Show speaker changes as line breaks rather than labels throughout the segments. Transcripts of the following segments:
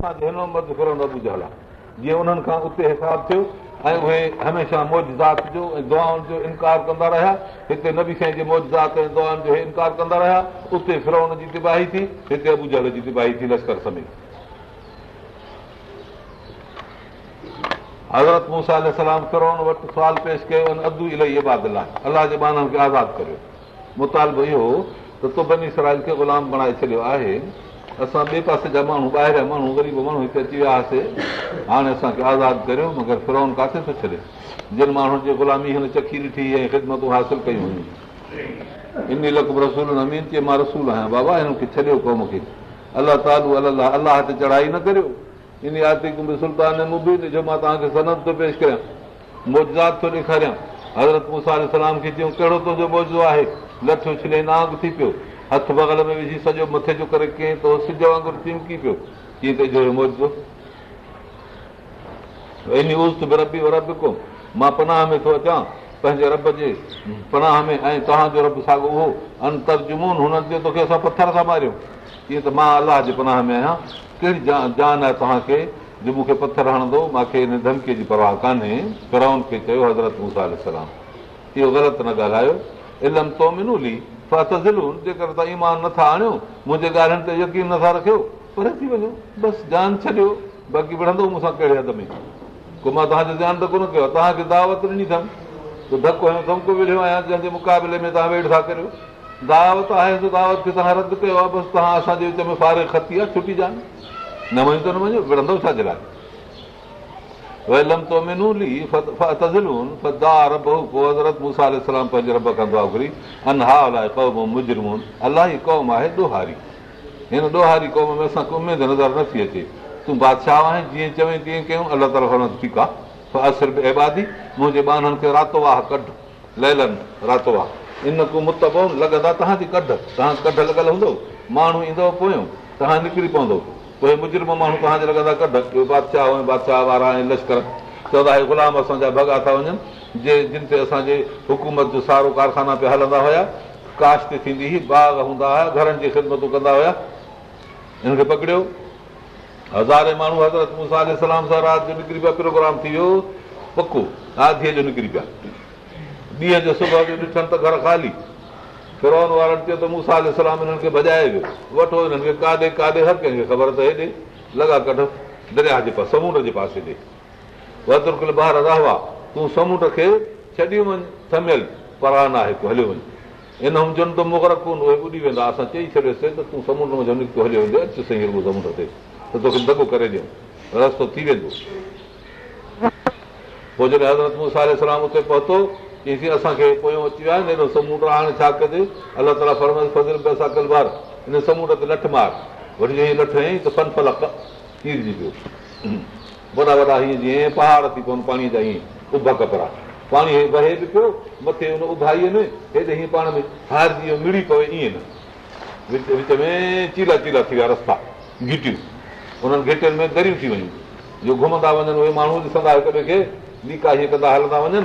ऐं उहे कंदा रहिया हिते नबी मौज जो इनकार कंदा रहिया उते जी तिबाही थी हिते अबूज जी तिबाही थी लश्कर समय हज़रतिरो सुवाल पेश कयो अधू इलाही अलाह जे आज़ादु खे ग़ुलाम बणाए छॾियो आहे असां ॿिए पासे जा माण्हू ॿाहिरि जा माण्हू ग़रीब माण्हू हिते अची विया हुआसीं हाणे असांखे आज़ादु करियो मगर फिरोन किथे थो छॾे जिन माण्हुनि जे गुलामी हिन चखी ॾिठी ऐं ख़िदमतूं हासिलु कयूं हुयूं इन लख रसूल चए मां रसूल आहियां बाबा हिनखे छॾियो क़ौम खे अलाह तालू अल अलाह ते चढ़ाई न करियो इन सुल्तान बि ॾिजो मां तव्हांखे सनत थो पेश कयां मौज़ात थो ॾेखारियां हज़रत मुसार सलाम खे चयूं कहिड़ो तुंहिंजो मौज़ो आहे लथियो छिले नाग थी पियो हथ बगल में विझी मथे जो करे मां पनाह में थो अचां पंहिंजे पथर था मारियो मां अलाह जे पनाह में आहियां कहिड़ी जान आहे तव्हांखे हणंदो मूंखे हिन धमकीअ जी परवाह कोन्हे चयो हज़रत ग़लति न ॻाल्हायो इल्म जेकर तव्हां ईमान नथा आणियो मुंहिंजे ॻाल्हियुनि ते यकीन नथा रखियो परे थी वञो बसि जान छॾियो बाक़ी विढ़ंदव मूंसां कहिड़े हद में को मां तव्हांजो ध्यानु त कोन कयो आहे तव्हांखे दावत ॾिनी अथमि त धको ऐं विढ़ियो आहियां जंहिंजे मुक़ाबले में तव्हां वेठ था करियो दावत आहे त दावत खे तव्हां रद्द कयो आहे बसि तव्हां असांजे विच में फारे खती आहे छुटी जान न वञी त न वञो विढ़ंदो छाजे लाइ हिन ॾोहारी क़ौम में उमेदु नज़र नथी अचे तूं बादशाह जीअं चवे कयूं अलाह ताली आहे मुंहिंजे ॿारनि खे रातो आहे तव्हांजी कढ तव्हां कढ लॻल हूंदो माण्हू ईंदो पोयूं तव्हां निकिरी पवंदो उहे मुजुर्म माण्हू तव्हांजे लॻंदा वारा लश्कर चवंदा असांजा भॻा था वञनि सारो कारखाना पिया हलंदा हुया काश्त थींदी हुई बाग हूंदा हुआ घरनि जी ख़िदमतूं कंदा हुया हिन खे पकड़ियो हज़ारे माण्हू हज़रत जो ॾिठनि त घर ख़ाली हेॾे लॻा कट दरिया जे समुंड जे पासे रहा तूं समुंड खे छॾियो वञु थमियल हलियो वञु इन हुजनि त मुगर कोन उहे चई छॾियोसीं त तूं समुंड में त तोखे दॻो करे रस्तो थी वेंदो पोइ जॾहिं हज़रत मूंसा पहुतो असांखे पोयों अची वियो आहे समुंड हाणे छा कजे अलाह ताला असां कल गलबार हिन समुंड ते लठ मार वरी जीअं लठ आई त फन फल कीरजी पियो वॾा वॾा हीअं जीअं पहाड़ थी पवनि पाणीअ जा इएं उभ कपिड़ा पाणी वहे बि पियो मथे हुन उभाई वञे हेॾे पाण में हार वियो मिड़ी पवे ईअं न विच विच में चीला चीला थी विया रस्ता घिटियूं उन्हनि घिटियुनि में दरियूं थी वञूं जो घुमंदा वञनि उहे माण्हू ॾिसंदा हिक ॿिए खे लीका हीअं कंदा हलंदा वञनि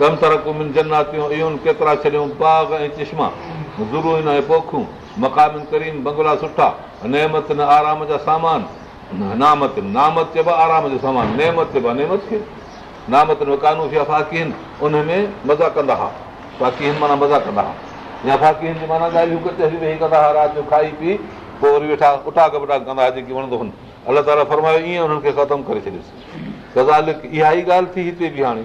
कम तरकिन जन्नातियूं इहो केतिरा छॾियूं बाग ऐं चश्मा ज़रूरु ऐं पोखूं मकाम करीम बंगला सुठा नेमत न आराम जा सामान नामत नामत चइबो आहे आराम जो सामान नेमत नेमत चइबो आहे खे नामत सामानू थिया उन में मज़ा कंदा हुआ फाकीन माना मज़ा कंदा हुआ या जी माना ॻाल्हियूं वेही कंदा हुआ राति जो खाई पी पोइ वरी वेठा उठा कबाख कंदा हुआ जेके वणंदो हुअनि अलाह ताला फरमायो ईअं हुननि खे ख़तमु करे छॾियोसि त इहा ई ॻाल्हि थी हिते बि हाणे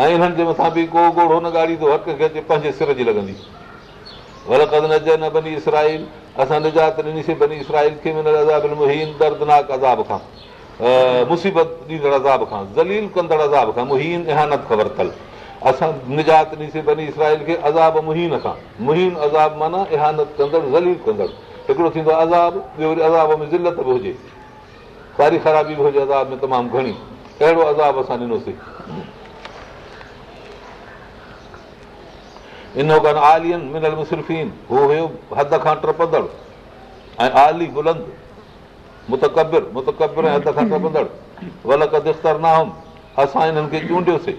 ऐं हिननि जे मथां बि को ॻोड़ो न ॻाढ़ींदो हक़ खे अचे पंहिंजे सिर जी लॻंदी न बनी इसराइल असां निजात ॾिनीसीं बनी इसराइल खे दर्दनाक अज़ाब खां मुसीबत ॾींदड़ अज़ाब खां ज़लील कंदड़ अज़ाब खां मुहीन इहानत ख़बर अथल असां निजात ॾिनीसीं बनी इसराइल खे अज़ाब मुहीन खां मुहीन अज़ाब माना इहानत कंदड़ ज़लील कंदड़ हिकिड़ो थींदो आहे अज़ाब ॿियो वरी अज़ाब में ज़िलत बि हुजे कारी ख़राबी बि हुजे अज़ाब में तमामु घणी अहिड़ो अज़ाब असां ॾिनोसीं इन कान आलियुनि खां ट्रपंदड़ ऐं चूंडियोसीं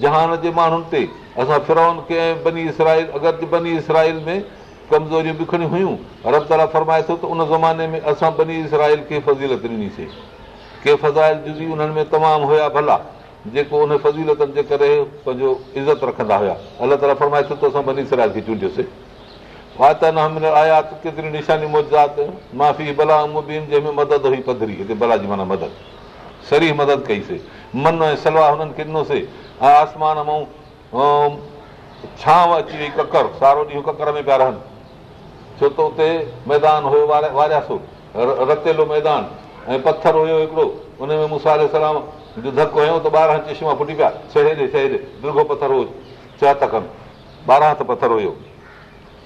जहान जे माण्हुनि ते असां खे ऐं बनी इसराइल अगरि बनी इसराइल में कमज़ोरियूं बिखणियूं हुयूं रब ताला त उन ज़माने में असां बनी इसराइल खे फज़ीलत ॾिनीसीं के फज़ाइल जुज़ी उन्हनि में तमामु हुया भला जेको उन फज़ीलतनि जे करे पंहिंजो इज़त रखंदा हुया चूंडियोसीं ॾिनोसीं आसमान छांव अची वई ककर सारो ॾींहुं ककर में पिया रहनि छो त उते मैदान हुयो रतेलो मैदान ऐं पथर हुयो हिकिड़ो उन में सलाम जो धक हुयो त ॿारहं चश्मा फुटी पिया छहे ॾे ॾे छहे दुर्गो पथर हुओ छह त खनि ॿारहं त पथर हुयो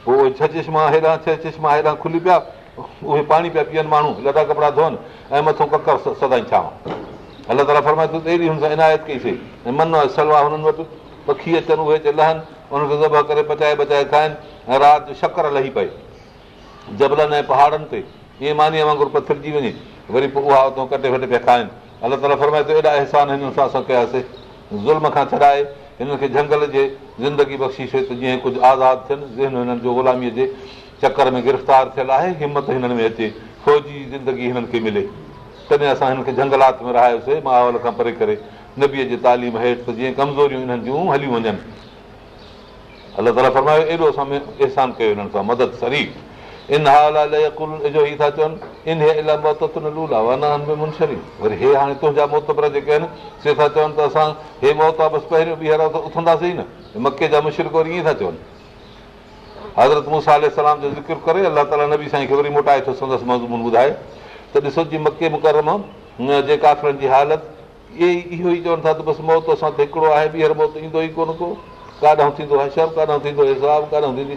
पोइ उहे छह चश्मा हेॾां छह चश्मा हेॾां खुली पिया उहे पाणी पिया पीअनि माण्हू लॾा कपिड़ा धोअनि ऐं मथो ककर सदाई छा अलाह ताला फरमाए फरमाइत अहिड़ी हुन सां इनायत कईसीं ऐं मन सलवा हुननि वटि पखी अचनि उहे अचे लहनि उन्हनि खे दब करे बचाए बचाए खाइनि ऐं राति जो शकर लही पए जबलनि ऐं पहाड़नि ते ईअं मानीअ वांगुरु पथरजी वञे वरी पोइ उहा कटे वटि पिया खाइनि अलाह ताला फ़रमाए थो एॾा अहसान हिननि सां असां कयासीं ज़ुल्म खां छॾाए हिननि खे झंगल जे ज़िंदगी बख़्शी छो त जीअं कुझु आज़ादु थियनि ज़हन हिननि जो गुलामीअ जे चकर में गिरफ़्तार थियलु आहे हिमत हिननि में अचे फ़ौजी ज़िंदगी हिननि खे मिले तॾहिं असां हिननि खे झंगलात में रहायोसीं माहौल खां परे करे नबीअ जी तालीम हेठि त जीअं कमज़ोरियूं हिननि जूं हलियूं वञनि अलाह ताला फरमायो एॾो असां अहसान कयो हिननि सां मदद सरी इन हालो था चवनि तुंहिंजा मोतबर जेके आहिनि से था चवनि त असां हे मौत आहे बसि पहिरियों ॿीहर उथंदासीं न मके जा मुशिक वरी ईअं था चवनि हज़रत मूंसा सलाम जो ज़िक्र करे अलाह ताला नबी साईं खे वरी मोटाए थो संदसि मज़मून ॿुधाए त ॾिसो जी मके मुकरम जे काफ़िरनि जी हालत इहे ई इहो ई चवनि था त बसि मौत असां हिकिड़ो आहे ॿीहर मौत ईंदो ई कोन को काॾां थींदो हशर काॾो थींदो हिसाब काॾां थींदी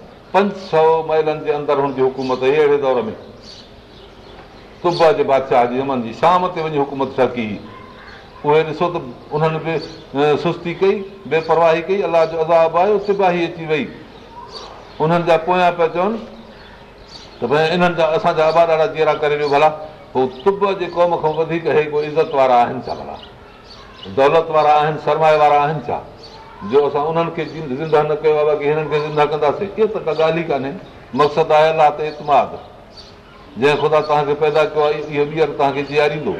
पंज सौ महिलनि जे अंदरि हुनजी हुकूमत हुई अहिड़े दौर में सुबुह जे बादशाह जी अमन जी शाम ते वञी हुकूमत छा कई उहे ॾिसो त उन्हनि बि सुस्ती कई बेपरवाही कई अलाह जो अज़ाबु आयो तिबाही अची वई उन्हनि जा पोयां पिया चवनि त भई इन्हनि जा असांजा आबा ॾाढा जीअरा करे वियो भला पोइ कुब जे क़ौम खां वधीक हे को इज़त वारा आहिनि छा भला दौलत वारा आहिनि सरमाए वारा आहिनि छा जो असां उन्हनि खे ज़िंदा न कयो आहे हिननि खे ज़िंदा कंदासीं त का ॻाल्हि ई कान्हे मक़सदु आहे इतमाद जंहिं ख़ुदा तव्हांखे पैदा कयो आहे इहो ॿीहर तव्हांखे जीआरींदो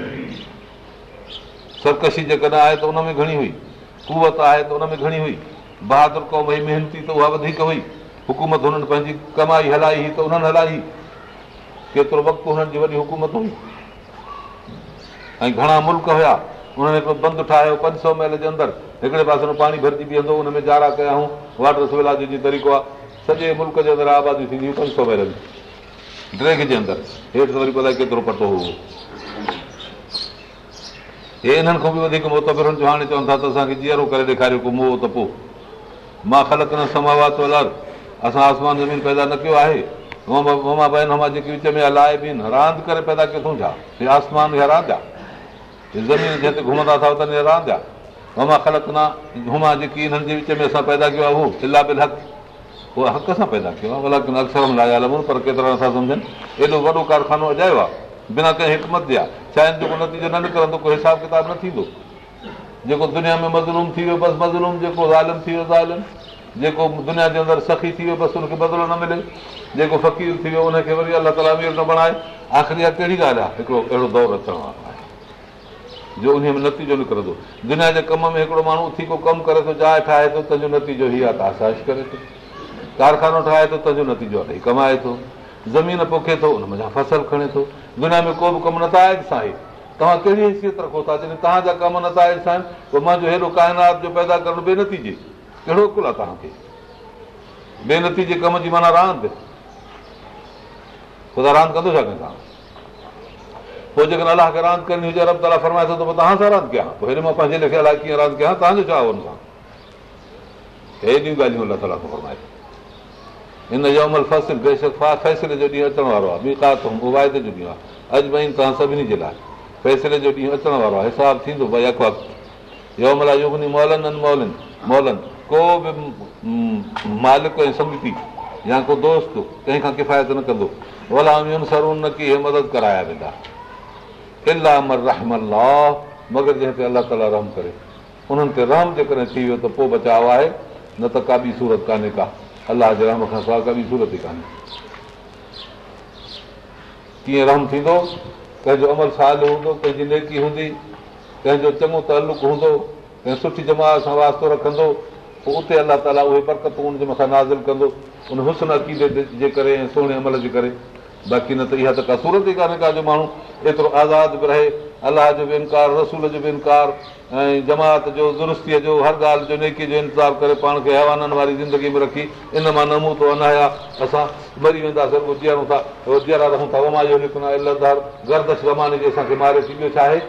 सरकशी जेकॾहिं आहे त हुन में घणी हुई कुवत आहे त हुन में घणी हुई बहादुर कौम हुई महिनती त उहा वधीक हुई हुकूमत हुननि पंहिंजी कमाई हलाई त उन्हनि हलाई केतिरो वक़्तु हुननि जी वॾी हुकूमत हुई ऐं घणा मुल्क हुया उन्हनि हिकिड़ो बंदि ठाहियो पंज सौ महिल जे अंदरि हिकिड़े पासे में पाणी भरिजी बीहंदो हुन में जारा कयाऊं वाटर सवलाई जो जीअं तरीक़ो आहे सॼे मुल्क जे अंदरि आबादी थींदी हुई पंज सौ महिल ड्रेग जे अंदरि हेठि वरी केतिरो पतो हे होनि खां बि वधीक मोतबरनि जो हाणे चवनि था त असांखे जीअरो करे ॾेखारियो को त पोइ मां ख़लक न समाव चोलर असां आसमान ज़मीन पैदा न कयो आहे विच में लाहे बि रांदि करे पैदा कयो अथऊं छा हे आसमान खे रांदि आहे ज़मीन हिते घुमंदा अथव त रांदि हुमा ख़लक न हुमा जेकी हिननि जे विच में असां पैदा कयो आहे हू इलाह बिल हक़ उहो हक़ सां पैदा कयो आहे अलॻि अक्सर लाया लॻूं पर केतिरा नथा सम्झनि एॾो वॾो कारखानो अजायो आहे बिना कंहिं हिकमत जे आहे चाहे जेको नतीजो न निकिरंदो को हिसाब किताब न थींदो जेको दुनिया में मज़लूम थी वियो बसि मज़लूम जेको ज़ालिम थी वियो ज़ालिम जेको दुनिया जे अंदरि सखी थी वियो बसि हुनखे बदिलो न मिले जेको फ़क़ीर थी वियो हुनखे वरी अला तलामीअ न बणाए आख़िरी इहा कहिड़ी ॻाल्हि आहे हिकिड़ो अहिड़ो दौरु अचणु वारो आहे जो उन में नतीजो निकिरंदो दुनिया जे कम में हिकिड़ो माण्हू उथी को कमु करे थो जाइ ठाहे थो तंहिंजो नतीजो ई आहे त आसाइश करे थो कारखानो ठाहे थो तंहिंजो नतीजो आहे कमाए थो ज़मीन पोखे थो उन फसल खणे थो दुनिया में को बि कमु नथा आहे साईं तव्हां कहिड़ी हैसियत रखो था जॾहिं तव्हांजा कम नथा अॼु साईं पोइ मुंहिंजो हेॾो काइनात जो पैदा करणु बेनतीजे कहिड़ो कुल आहे तव्हांखे बेनतीजे कम जी माना रांदि ख़ुदा रांदि कंदो छा कयां पोइ जेकॾहिं अलाह खे रांदि करणी हुजे फरमाए थो तव्हां सां रांदि कयां हेॾो मां पंहिंजे लेखियल कीअं कयां तव्हांजो छा हुन सां हेॾियूं अलाह तैसले जो अजी लाइ दोस्त कंहिंखां किफ़ायत न कंदो न की इहे मदद कराया वेंदा मगर जंहिं ते अलाह ताला रहम करे उन्हनि ते रहम जेकॾहिं थी वियो त पोइ बचाव आहे न त का बि सूरत कान्हे का अलाह जे रहम खां सवाइ का सूरत ई कान्हे कीअं रहम थींदो कंहिंजो अमल साल हूंदो कंहिंजी नेकी हूंदी कंहिंजो चङो तालुक हूंदो कंहिं सुठी जमात सां वास्तो रखंदो पोइ उते अलाह ताला उहे बरकतूं उनजे मथां नाज़िल कंदो उन हुसन अक़ीदे जे करे ऐं सुहिणे अमल जे करे बाक़ी न त इहा त का सूरत ई कान्हे का जो माण्हू एतिरो आज़ादु बि रहे अलाह जो बि इनकार रसूल जो बि इनकार ऐं जमात जो दुरुस्तीअ जो हर ॻाल्हि जो नेकीअ जो इंतज़ारु करे पाण खे हैवाननि वारी ज़िंदगी में रखी इन मां थो अनाया असां मरी वेंदासीं पोइ जीअरूं था जीअरा रहूं था उमा इहो गर्दश ज़माने खे असांखे मारे थी ॿियो छा आहे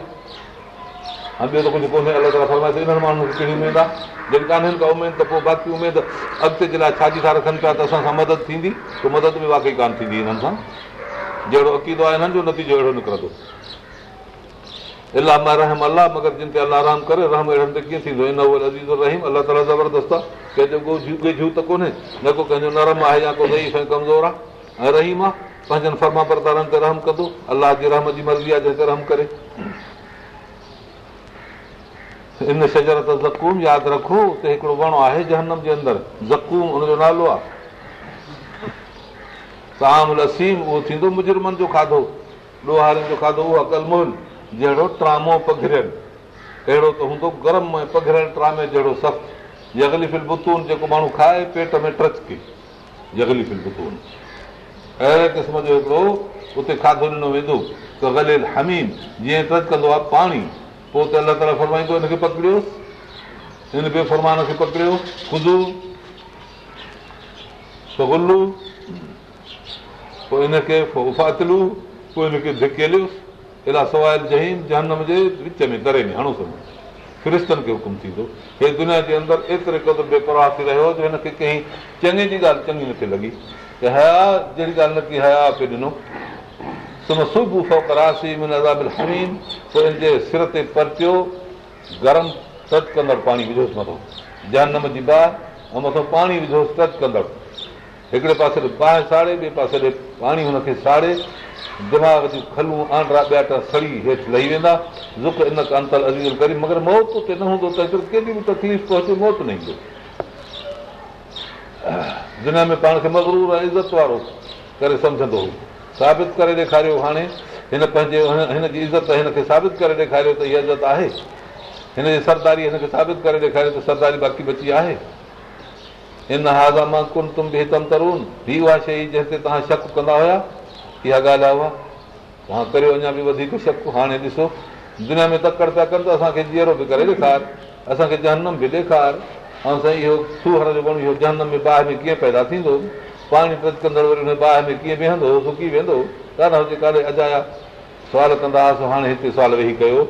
ऐं ॿियो त कुझु कोन्हे अलाह ताला फरमाए इन्हनि माण्हुनि खे कहिड़ी उमेदु आहे जेके का उमेदु त पोइ बाक़ी उमेदु अॻिते जे लाइ छाजी था रखनि पिया त असां सां मदद थींदी त मदद बि वाक़ई कान थींदी हिननि सां जहिड़ो अक़ीदो आहे हिननि जो नतीजो अहिड़ो निकिरंदो अलाह अलाह मगर जिन ते अलाह करे रहम अहिड़नि ते कीअं थींदो हिन अज़ीज़ रहीम अलाह ताला ज़बरदस्त आहे कंहिंजो को झू झू के त कोन्हे न को कंहिंजो नरम आहे या को रही सां कमज़ोर आहे ऐं रहीम आहे पंहिंजनि फर्मा परदारनि ते रहम कंदो अलाह जे रहम जी मर्ज़ी आहे जंहिंखे रहम करे हिन त हिकिड़ो वणु आहे जहनम जे अंदरि ज़कूम नालो आहे ताम लसीम उहो थींदो मुजुर्मनि जो खाधो ॾोहारनि जो खाधो उहो जहिड़ो ट्रामो पघिरियल अहिड़ो त हूंदो गरम ऐं पघिरियल ट्रामे जहिड़ो सख़्तु जेको माण्हू खाए पेट में ट्रच अहिड़े क़िस्म जो हिकिड़ो उते खाधो ॾिनो वेंदो त गलियल हमी जीअं ट्रच कंदो आहे पाणी पोइ त अलाह ताला फ़रमाईंदो हिनखे पकड़ियो हिन फरमान खे पकड़ियो खुदू फगुलूं पोइ हिनखे उफ़ातलू पोइ हिनखे धिकेलियोसि इलाही सवाइ जनम जे विच में घर में हणो सम्झो क्रिस्तन खे हुकुम थींदो हे दुनिया जे अंदरि एतिरे क़दुरु बेपरवाह थी रहियो जो हिनखे कंहिं चङे जी ॻाल्हि चङी नथी लॻी त हया जहिड़ी ॻाल्हि न की हया पियो ॾिनो त सुबुह सौ करासी त हिनजे सिर ते परचियो गरम टच कंदड़ पाणी विझोसि मथो जानम जी बाह ऐं मथां पाणी विझोसि टच कंदड़ हिकिड़े पासे बाहि साड़े ॿिए पासे ॾे पाणी हुनखे साड़े दिमाग़ जूं खलूं आंड्रा ॿिया टा सड़ी हेठि लही वेंदा ज़ुख इन दुख इनतर मगर मौत उते न हूंदो त केॾी बि तकलीफ़ पहुचे मौत न ईंदो दुनिया में पाण खे मगरूर ऐं इज़त वारो करे सम्झंदो हुओ साबित करे ॾेखारियो हाणे हिन पंहिंजे हिन जी इज़त हिनखे साबित करे ॾेखारियो त हीअ इज़त आहे हिन जी सरदारी हिनखे साबित करे ॾेखारियो त सरदारी बाक़ी बची आहे हिन उहा शइ जंहिं ते तव्हां शक कंदा हुया इहा ॻाल्हि आहे उहा तव्हां करियो अञा बि वधीक शक हाणे ॾिसो दुनिया में तकड़ पिया कनि त असांखे जीअरो बि करे ॾेखार असांखे जहनम बि ॾेखार ऐं साईं इहो सूहर जो इहो जहनम में ॿाहिरि कीअं पैदा थींदो पाणी पद कंदड़ वरी हुन बाहि में कीअं बीहंदो सुकी वेंदो कान हुजे काॾे अजाया सुवाल कंदा हुआसीं हाणे हिते सुवाल वेही कयो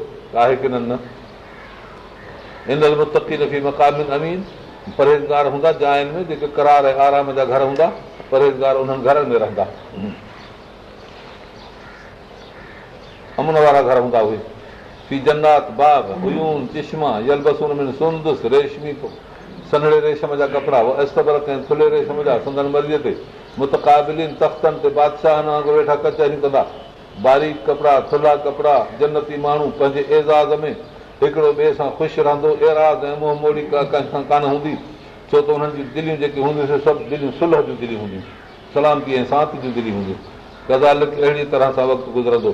आहे की न न इन मुती नफ़ी मक़ामी अमीन परहेज़गार हूंदा जायुनि में जेके करार ऐं आराम जा घर हूंदा परहेज़गार उन्हनि घरनि में रहंदा अमन वारा घर हूंदा उहे जन्नात बाग हुयूं चश्मा यलबसून में सुंदुसि रेशमी सनड़े रेशम जा कपिड़ा उहा अस्कबर थुले रेशम जा सुंदर मर्ज़ीअ ते मुताबिल तख़्तनि ते बादशाहनि वांगुरु वेठा कचहरियूं कंदा बारीक़ कपिड़ा थुला कपिड़ा जन्नती माण्हू पंहिंजे एज़ाज़ में हिकिड़ो ॿिए सां ख़ुशि रहंदो एराज़ ऐं मोह मोड़ी कंहिंखां कान हूंदी छो त हुननि जी दिलियूं जेके हूंदियूं से सभु दिलियूं सुलह जूं दिलियूं हूंदियूं सलामती ऐं सांत जूं दिलियूं हूंदियूं गज़ालत अहिड़ी तरह सां वक़्तु गुज़रंदो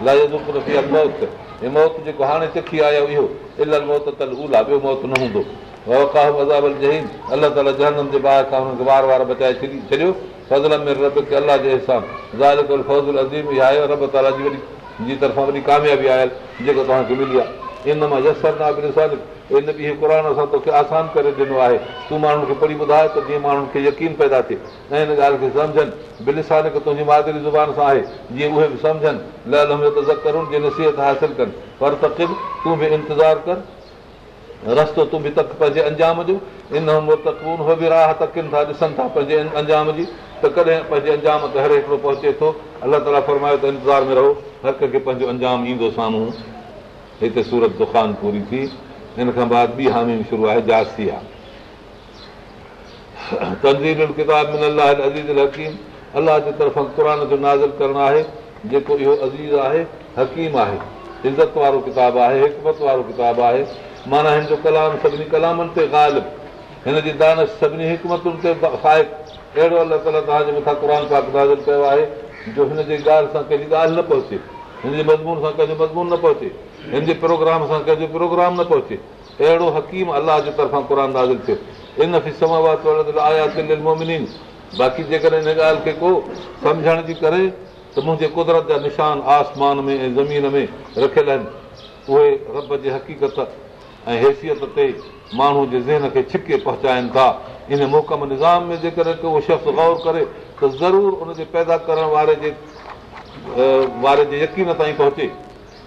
हाणे तिखी आयो इहो न हूंदो अलॻि अलाह जे हिसाब जी तरफ़ां वॾी कामयाबी आयल जेको तव्हांखे मिली आहे इन मां यसर इन बि क़ुर असां तोखे आसान करे ॾिनो आहे तूं माण्हुनि खे पढ़ी ॿुधाए त जीअं माण्हुनि खे यकीन पैदा थिए ऐं हिन ॻाल्हि खे सम्झनि खे तुंहिंजी मादिरी ज़ुबान सां आहे जीअं उहे बि सम्झनि त करूं जीअं नसीहत हासिलु कनि पर तकिब तूं बि इंतज़ारु कर रस्तो तूं बि तक पंहिंजे अंजाम जो इन तकून उहे बि राह तकिन था ॾिसनि था पंहिंजे अंजाम जी त कॾहिं पंहिंजे अंजाम ते हर हिकिड़ो पहुचे थो अलाह ताला फरमायो त इंतज़ार में रहो हर कंहिंखे पंहिंजो अंजाम ईंदो साम्हूं हिते सूरत दुकान पूरी थी हिन खां शुरू आहे जासी आहे तरफ़ां क़र जो नाज़ करणु आहे जेको इहो अज़ीज़ आहे हकीम आहे इज़त वारो आहे माना हिन जो कलाम कलामनि ते हिन जी दान सभिनी ते आहे जो जी ॻाल्हि सां कंहिंजी ॻाल्हि न पहुचे हिन जे मज़मून सां कंहिंजो मज़मून न पहुचे हिन जे प्रोग्राम सां कंहिंजो प्रोग्राम न पहुचे अहिड़ो हकीम अलाह जे तरफ़ां क़ुर दाज़ थियो इन इनवाणो बाक़ी जेकॾहिं हिन ॻाल्हि खे को सम्झण जी करे त मुंहिंजे कुदरत जा निशान आसमान में ऐं ज़मीन में रखियल आहिनि उहे रब जे हक़ीक़त ऐं हैसियत ते माण्हू जे ज़हन खे छिके पहुचाइनि था इन मोकम निज़ाम में जेकॾहिं को शख़्स ग़ौर करे त ज़रूरु उनजे पैदा करण वारे जे वारे जे यकीन ताईं पहुचे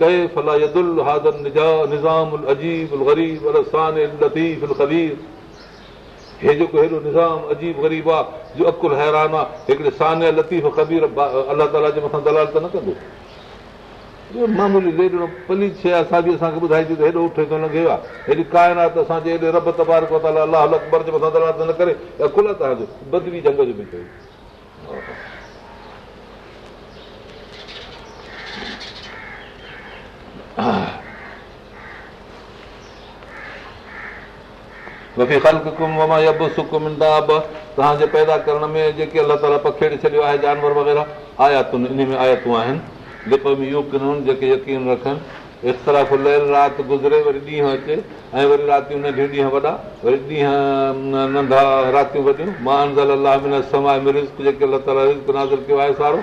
كيف لا يدل هذا النظام العجيب الغريب على الصانع اللطيف الخبير هي جو هيو نظام عجيب غريب جو عقل حيران هڪ صانع لطيف خبير الله تعالى جي مٿان دلالت نه ڪندو جو معمولي ليڏو پلي چيا اسان جي اسان کي بڌائي جو هيڏو اٺي ٿو لڳي وا جي رب تبارك وتعالى الله اکبر جي مٿان دلالت جو بدوي جنگ वफ़ी ख़लकुम वमा यब सुकुम दाब तव्हांजे पैदा करण में जेके अलाह ताला पखेड़े छॾियो आहे जानवर वग़ैरह आयातूं इन में आयातूं आहिनि जेको यूकिन जेके यकीन रखनि इख़्तिलाफ़ु लहल राति गुज़रे वरी ॾींहुं अचे ऐं वरी रातियूं नंढी ॾींहं वॾा वरी ॾींहं नंढा रातियूं वॾियूं मां अलाह जेके अलाह ताला रिज़्क नाज़ कयो आहे सारो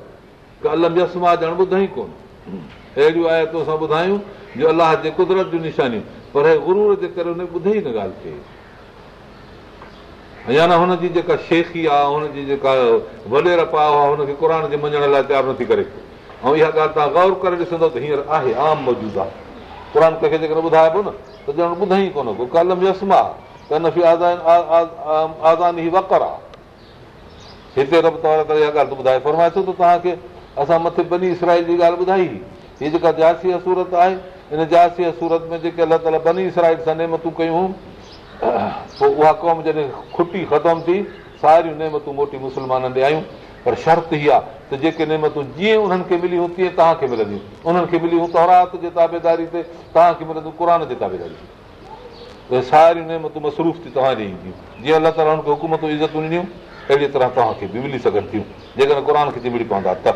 कलम यस्मा ॼण ॿुधई कोन अहिड़ियूं आहे तूं असां ॿुधायूं जो अलाह जे कुदरत जूं निशानियूं पर हे गुरू जे करे हुन ॿुधे ई न ॻाल्हि थिए या न हुनजी जेका शेखी आहे हुनजी जेका आहे हुनखे क़ुर जे मञण लाइ तयारु नथी करे ऐं इहा ॻाल्हि तव्हां गौर करे ॾिसंदो त हींअर आहे आम मौजूदु आहे क़ुर कंहिंखे जेकॾहिं ॿुधाइबो न त ॼण ॿुधई कोन को कलम यसमा त आज़ानी वकर आहे हिते रब तव्हां इहा ॻाल्हि ॿुधाए फरमाए थो त तव्हांखे असां मथे बनी इसराइल जी ॻाल्हि ॿुधाई हीअ जेका जासीअ सूरत आहे हिन जासीअ सूरत में जेके अलाह ताला बनी इसराइल सां नेमतूं कयूं पोइ उहा क़ौम जॾहिं खुटी ख़तमु थी सारियूं नेमतूं मोटी मुस्लमाननि ॾे आहियूं पर शर्त ई आहे त जेके नेमतूं जीअं उन्हनि खे मिली हुयूं तीअं तव्हांखे मिलंदियूं उन्हनि खे मिली हुयूं तौरात जे ताबेदारी ते तव्हांखे मिलंदियूं क़ुर जे ताबेदारी ते सारियूं नेमतूं मसरूफ़ थी तव्हां ॾे ईंदियूं जीअं अलाह ताला हुनखे हुकूमतूं इज़तूं ॾिनियूं अहिड़ी तरह तव्हांखे बि मिली सघनि थियूं जेकॾहिं क़ुर खे चिमड़ी पवंदा त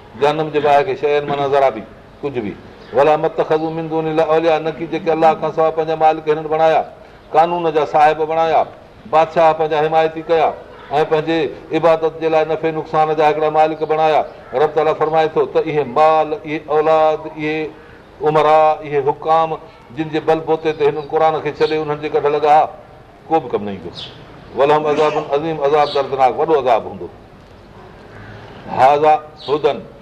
जनम जे बाहि खे शयुनि ज़रा बि कुझु बि भला मत मतूलिया न की जेके अलाह खां सवाइ पंहिंजा मालिक हिननि बणाया कानून जा साहिब बणाया बादशाह पंहिंजा हिमायती कया ऐं पंहिंजे इबादत जे लाइ नफ़े नुक़सान जा हिकिड़ा मालिक बणाया रब ताला फरमाए थो त इहे माल इहे औलाद इहे उमरा इहे हुकाम जिन जे बल बोते ते हिननि क़ुर खे छॾे उन्हनि जे कढ लगा को बि कमु न ईंदो वलम अज़ाब अज़ीम अज़ाब दर्दनाक वॾो अज़ाब हूंदो हाज़ा हाज़ादन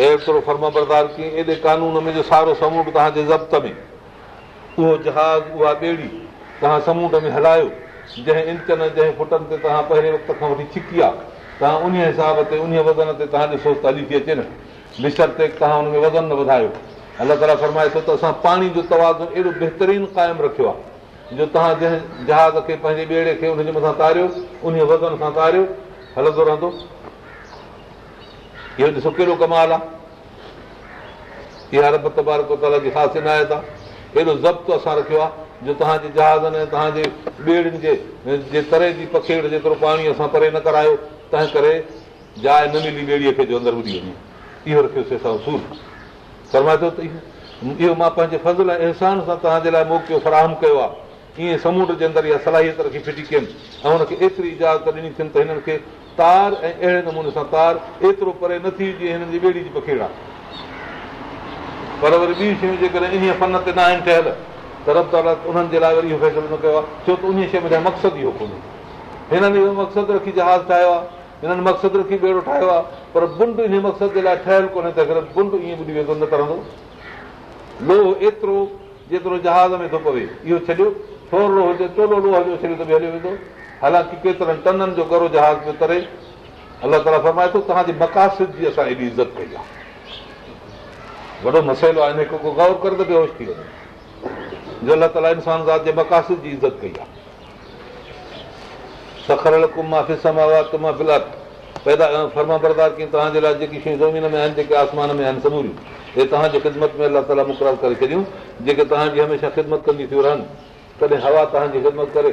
एतिरो फर्म बरदार कई एॾे कानून में जो सारो समूड तव्हांजे ज़ब्त में उहो जहाज़ उहा ॿेड़ी तव्हां समूंड में हलायो जंहिं इंचनि जंहिं फुटनि ते तव्हां पहिरें वक़्त खां वठी छिकी आहे तव्हां उन हिसाब ते उन वज़न ते तव्हां ॾिसो त हली थी अचे न मिसर ते तव्हां हुनखे वज़न न वधायो अलाह ताला फरमाए थो त असां पाणी जो तवाज़ु एॾो बहितरीन क़ाइमु रखियो आहे जो तव्हां जंहिं जहाज़ खे पंहिंजे ॿेड़े खे उनजे मथां तारियो उन वज़न सां तारियो हलंदो रहंदो इहो ॾिसो कहिड़ो कमाल आहे इहा रब जी ख़ासि आहे ज़ब्त असां रखियो आहे जो तव्हांजे जहाज़नि ऐं तव्हांजे ॿेड़ियुनि जे जे तरे जी पखेड़ जेतिरो पाणी असां परे न करायो तंहिं करे जाइ न मिली ॿेड़ीअ खे जो अंदरि उॾी वञे इहो रखियोसीं असां पर फरमाए थो त इहो मां पंहिंजे फज़ल ऐं अहसान सां तव्हांजे लाइ मौको फराहम कयो आहे ईअं समुंड जे अंदरि इहा सलाहियत रखी फिटी कयनि ऐं हुनखे एतिरी इजाज़त ॾिनी अथनि त हिननि खे तार ऐं अहिड़े नमूने सां तार एतिरो परे नथी जी पखेड़ा पर वरी ॿी ॿियूं जेकॾहिं ठहियल त रब उन्हनि जे लाइ वरी इहो फ़ैसिलो न कयो आहे छो त उन शइ में मक़सदु इहो कोन्हे हिननि इहो मक़सदु रखी जहाज़ ठाहियो आहे हिननि मक़सदु रखी ॿेड़ो ठाहियो आहे पर बुंड इन मक़सद जे लाइ ठहियलु कोन्हे त अगरि बुंड ईअं ॿुधी वेंदो न तरंदो लोह एतिरो जेतिरो जहाज़ में थो पवे इहो छॾियो थोरो लोह हुजे चोलो लोह छॾियो त बि हलियो वेंदो हालांकि केतिरनि टननि जो पियो तरे अलाह ताला फरमाए थो तव्हांजे मक़ासिद जी असां एॾी इज़त कई आहे वॾो कई आहे आसमान में आहिनि समूरियूं मुक़ररु करे छॾियूं जेके तव्हांजी ख़िदमत कंदी रहनि तॾहिं हवा तव्हांजी ख़िदमत करे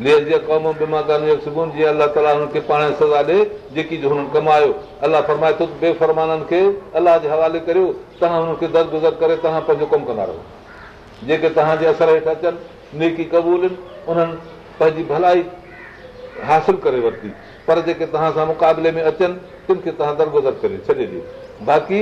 अलाह सज़ा ॾे जेकी कमायो अलाह फरमाए अलाह जे हवाले करियो तव्हांखे दरगुज़र करे तव्हां पंहिंजो कमु कंदा रहो जेके तव्हांजे असर हेठि अचनि नेकी क़बूल उन्हनि पंहिंजी भलाई हासिल करे वरती पर जेके तव्हां सां मुकाबले में अचनि तिन खे तव्हां दरगुज़र करे छॾे ॾियो बाक़ी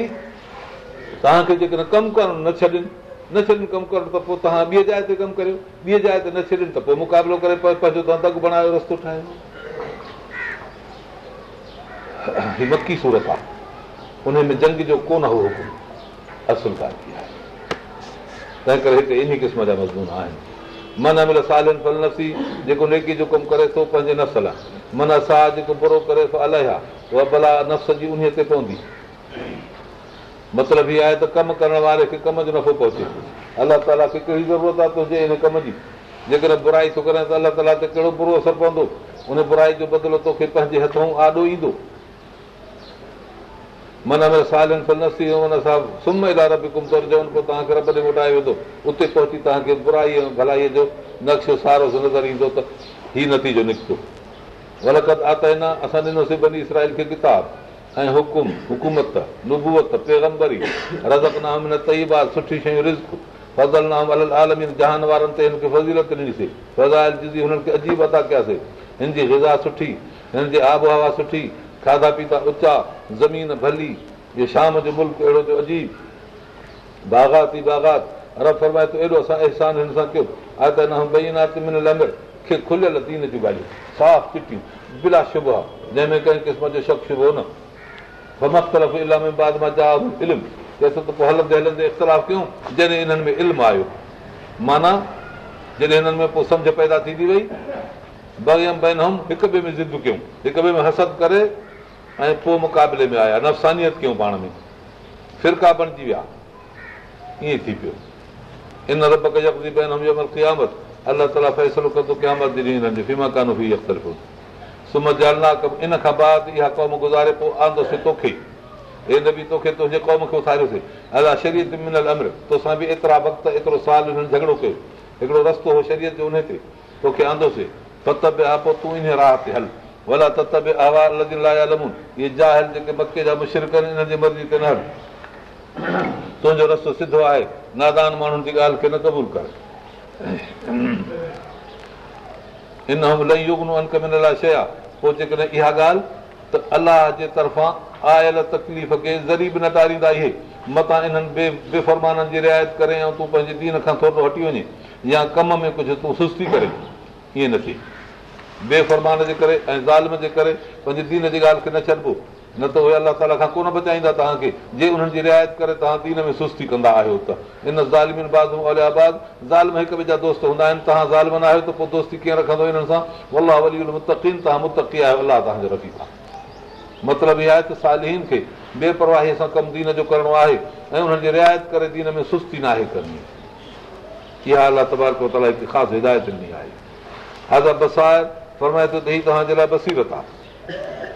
तव्हांखे जेके कमु करण छॾनि न छॾनि कमु कर त पोइ तव्हां ॿिए जाइ ते कमु करियो ॿिए जाइ ते न छॾनि त पोइ मुक़ाबिलो करे पंहिंजो तव्हां बणायो रस्तो ठाहियो मकी सूरत आहे उन में जंग जो कोन हो हुकुम असुल आहे तंहिं करे हिते इन क़िस्म जा मज़मून आहिनि मन फल मनी जेको नेकी जो कमु करे थो पंहिंजे नस लाइ मन साह जेको बुरो करे थो अलाए भला नस जी उन ते पवंदी मतिलबु इहो आहे त कमु करण वारे खे कम जो नफ़ो पहुचे अलाह ताला खे कहिड़ी ज़रूरत आहे जेकर बुराई थो करे कहिड़ो बुरो असरु पवंदो तोखे पंहिंजे हथो ईंदो भलाईअ जो नक्शो सारो नज़र ईंदो त हीउ नतीजो निकितो बनी इसराइल खे किताबु ऐं हुकुम हुकूमत पैगंबरी रज़क हुकूमतरी रज़तनाम तइबा सुठी शयूं फज़ल नाम अल आलमी जहान वारनि ते हिन खे फज़ीलत ॾिनीसीं फज़ाइल हुननि खे अजीब अदा कयासीं हिन जी गिज़ा सुठी हिन जी आबहवा सुठी खाधा पीता उचा ज़मीन भली इहो शाम जो मुल्क अहिड़ो अजीब बाग़ात ई बाग़ात फरमाए थो एॾो असां अहसान हिन सां कयो आहे त न खे खुलियल बाग़ातु नथी ॻाल्हियूं साफ़ चिटियूं बिला शुभ आहे जंहिंमें कंहिं क़िस्म जो शख़्स हो न माना जॾहिं हिननि में पैदा थींदी वई में ज़िद कयूं हिक ॿिए में हसद करे ऐं पोइ मुक़ाबले में आया नफ़सानियत कयूं पाण में फिरका बणजी विया ईअं थी पियो अला ताला फ़ैसिलो सुम्हत जाणा त इन खां बाद इहा क़ौम गुज़ारे पोइ आंदो से तोखे हे न बि तोखे तुंहिंजे क़ौम खे उथारियोसीं अला शरीत मिनल अमृत तोसां बि एतिरा वक़्तु एतिरो साल हिननि झगड़ो कयो हिकिड़ो रस्तो हो शरीत जो उन ते तोखे आंदोसीं पत बि आ पोइ तूं इन राह ते हल भला तत बि आवार लॻी लाया लमून इहे जा जेके मके जा मुशिरक आहिनि इन्हनि जी मर्ज़ी ते न हल तुंहिंजो रस्तो सिधो आहे नादान माण्हुनि जी ॻाल्हि खे न क़बूल कर इन युगनू लाइ शइ आहे पोइ जेकॾहिं इहा ॻाल्हि त अलाह जे तरफ़ां आयल तकलीफ़ खे ज़री बि न डारींदा इहे मतां इन्हनि बेफ़रमाननि जी रिआयत करे ऐं तूं पंहिंजे दीन खां थोरो हटी वञे या कम में कुझु तूं सुस्ती करे ईअं न थिए बेफ़रमान जे करे ऐं ज़ालम जे करे पंहिंजे दीन जी ॻाल्हि खे न छॾिबो न त उहे अलाह ताला खां कोन बचाईंदा तव्हांखे जे उन्हनि जी रिआयत करे तव्हां दीन में सुस्ती कंदा आहियो दोस्त हूंदा आहिनि तव्हांजो मतिलबु इहा आहे त सालिहीन खे बेपरवाही सां कमु दीन जो करिणो आहे ऐं उन्हनि जी रिआयत करे दीन में सुस्ती न आहे करणी इहा हिकु ख़ासि हिदायत ॾिनी आहे लाइ बसीरत आहे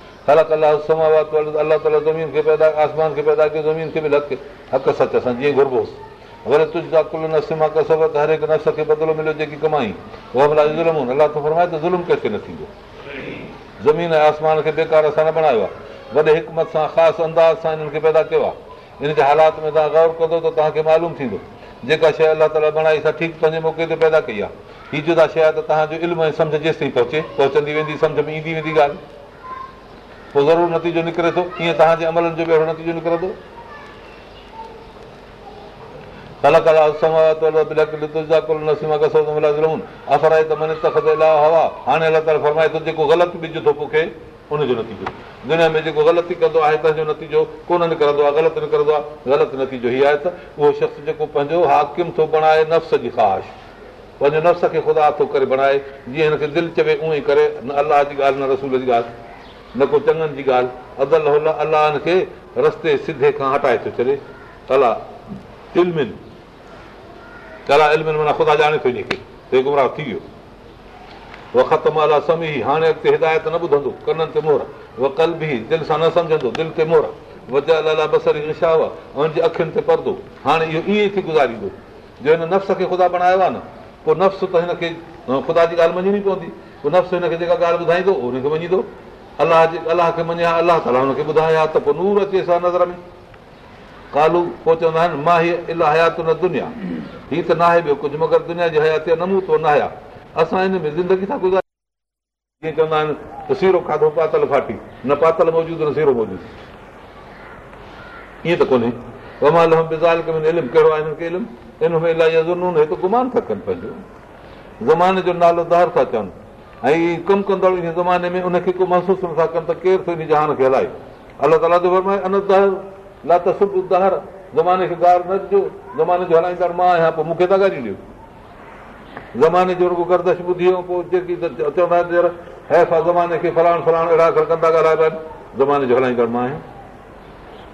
हालात अलस अलाह ताला ज़मीन खे पैदा आसमान खे पैदा कयो ज़मीन खे बि हक़ हक़ सां जीअं घुरबोसि वरी तुंहिंजा कुल नस मां करे त हर हिकु नक्श खे बदिलो मिलियो जेकी कमाई उहा ज़ुल्म अलाह त फरमाए त ज़ुल्म कंहिंखे न थींदो ज़मीन ऐं आसमान खे बेकार असां न बणायो आहे वॾे हिकमत सां ख़ासि अंदाज़ सां हिननि खे पैदा कयो आहे इन जे हालात में तव्हां गौर कंदो त तव्हांखे मालूम थींदो जेका शइ अलाह ताला बणाई सां ठीकु पंहिंजे मौक़े ते पैदा कई आहे हीअ जुदा शइ आहे त तव्हांजो इल्म ऐं सम्झ जेसिताईं पहुचे पहुचंदी वेंदी सम्झ में ईंदी वेंदी ॻाल्हि पोइ ज़रूरु नतीजो निकिरे थो ईअं तव्हांजे अमलनि जो जेको ग़लति कोन निकिरंदो आहे त उहो शख़्स जेको पंहिंजो हाकिम थो बणाए नफ़्स जी ख़्वाहिश पंहिंजो नफ़्स खे ख़ुदा करे बणाए जीअं दिलि चवे उहो अलाह जी ॻाल्हि न रसूल जी ॻाल्हि न को चङनि जी ॻाल्हि अदल हो अलाह खे हिदायत न ॿुधंदो न सम्झंदो दिलि ते मोरा हुनजी अखियुनि ते परदो हाणे इहो ईअं थी गुज़ारींदो जो हिन नफ़्स खे ख़ुदा बणायो आहे न पोइ नफ़्स त हिनखे ख़ुदा जी ॻाल्हि पवंदी नफ़्स हिनखे जेका ॻाल्हि ॿुधाईंदो हुनखे मञींदो अलाह जे अलाह खे मञिया अलाह ताला हुनखे ॿुधाया त नूर अचे असां नज़र में कालू पोइ चवंदा आहिनि मां हीअ इलाह हयात न दुनिया हीअ त न आहे ॿियो कुझु मगर दुनिया जी नमू थो न आया असां हिन में ज़िंदगी सीरो खाधो पातल फाटी न पातल मौजूदु ईअं त कोन्हे कहिड़ो आहे ज़माने जो नालो दार था चवनि ऐं कमु कंदड़ में उनखे को महसूसु नथा कनि त केरु थो हिन जहान खे हलाए अलाह ताला ला ज़माने खे मां आहियां पोइ मूंखे था गारियूं गर्दश ॿुधी पोइ जेकी अहिड़ा आहिनि ज़माने जो हलाईंदड़ मां आहियां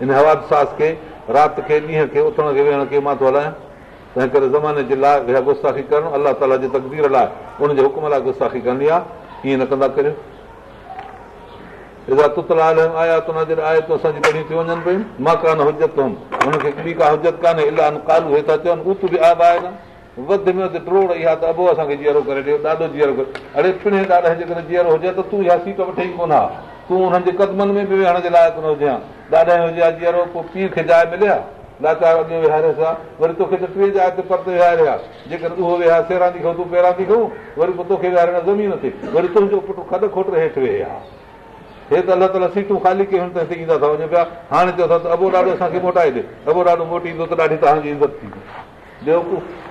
हिन हवा सास खे राति खे ॾींहं खे उथण खे वेहण खे मां थो हलायां तंहिं करे ज़माने जे लाइ गुस्ताखी करणु अलाह ताला जे तकदीर लाइ उनजे हुकुम लाइ गुस्ताखी करणी आहे ईअं न कंदा करियूं थी वञनि पियूं मां कान हुजनि त अबो असांखे अड़े त तूं सीट ई कोन तूं हुननि जे कदमनि में बि वेहण जे जीअरो पोइ पीउ खे जाइ मिलिया लाचार अॻियां विहारे सां वरी तोखे चटवीह जा हिते परते परदे विहारिया जेकर उहो विहार सेरां थी खाऊं तूं पहिरां थी खाऊं वरी पोइ तोखे विहारे ज़मीन ते वरी तुंहिंजो पुटु खॾ खोट हेठि वेह हे त अलाह ताला सीटूं ख़ाली कयूं त ईंदा था वञो पिया हाणे चओ था त अबो ॾाढो असांखे मोटाए ॾे अबो ॾाढो मोटी ईंदो त ॾाढी तव्हांजी इज़त थींदी ॿियो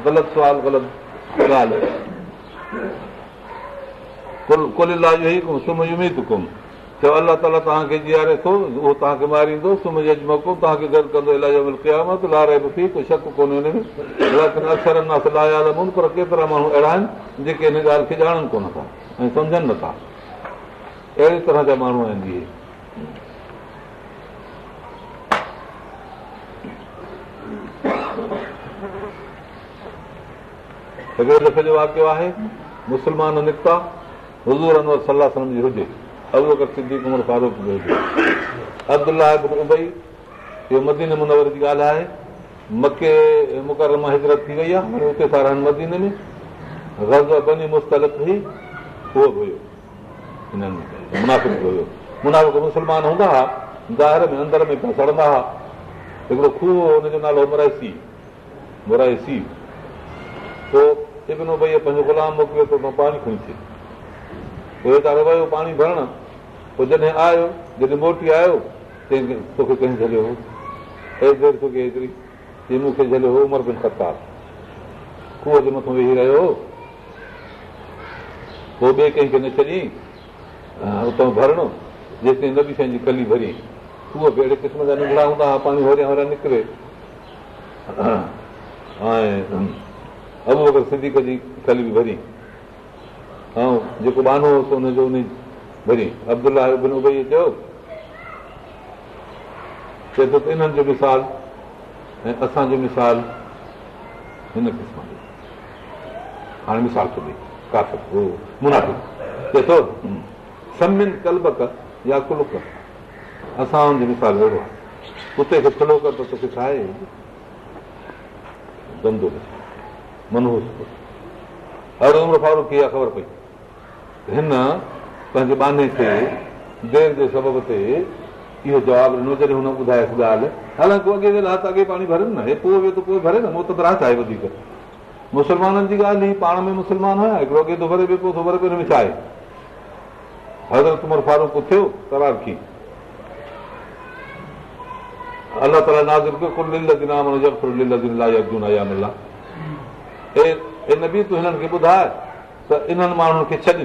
ग़लति सुवाल ग़लति ॻाल्हि कुल कुल सवालु चओ अलाह ताला तव्हांखे जीअरे थो उहो तव्हांखे मारींदो सुम जो तव्हांखे गॾु कंदो इलाज मुल्क लारे बि थी कोई शक कोन्हे हुन में अक्सरनि पर केतिरा माण्हू अहिड़ा आहिनि जेके हिन ॻाल्हि खे ॼाणनि कोन था ऐं सम्झनि नथा अहिड़ी तरह जा माण्हू आहिनि इहे हिकिड़े दफ़े जो वाकियो आहे मुस्लमान निकिता हज़ूरनि वटि सलाह सम्झी हुजे नालो मुराइ पंहिंजो गुलाम मोकिलियो पोइ हितां रवयो पाणी भरण पोइ जॾहिं आयो जॾहिं मोटी आयो तंहिं तोखे कंहिं झलियो हो हो तोखे जीअं मूंखे झलियो बिन कतार खुह जे मथां वेही रहियो हो पोइ ॿिए कंहिंखे न छॾी उतां भरणु जेसिताईं नबी साईं जी कली भरी खुह बि अहिड़े क़िस्म जा हूंदा हुआ पाणी होरियां वरिया निकिरे ऐं सिधी की कली बि भरी ऐं जेको बहानो वरी अब्दुला चयो चए थो त इन्हनि जो मिसाल ऐं असांजो मिसाल हिन क़िस्म जो हाणे मिसाल थो मुनाफ़ चए थो कलबक या कुल कर हुनजो मिसाल अहिड़ो आहे उते खे थी आहे ख़बर पई हिन पंहिंजे बाने खे देरि जे सबब ते इहो जवाबु ॾिनो जॾहिं हुन ॿुधाए अॻे पाणी भरे न आहे वधीक मुस्लमाननि जी ॻाल्हि पाण में मुस्लमान आहियां छा आहे त इन्हनि माण्हुनि खे छॾनि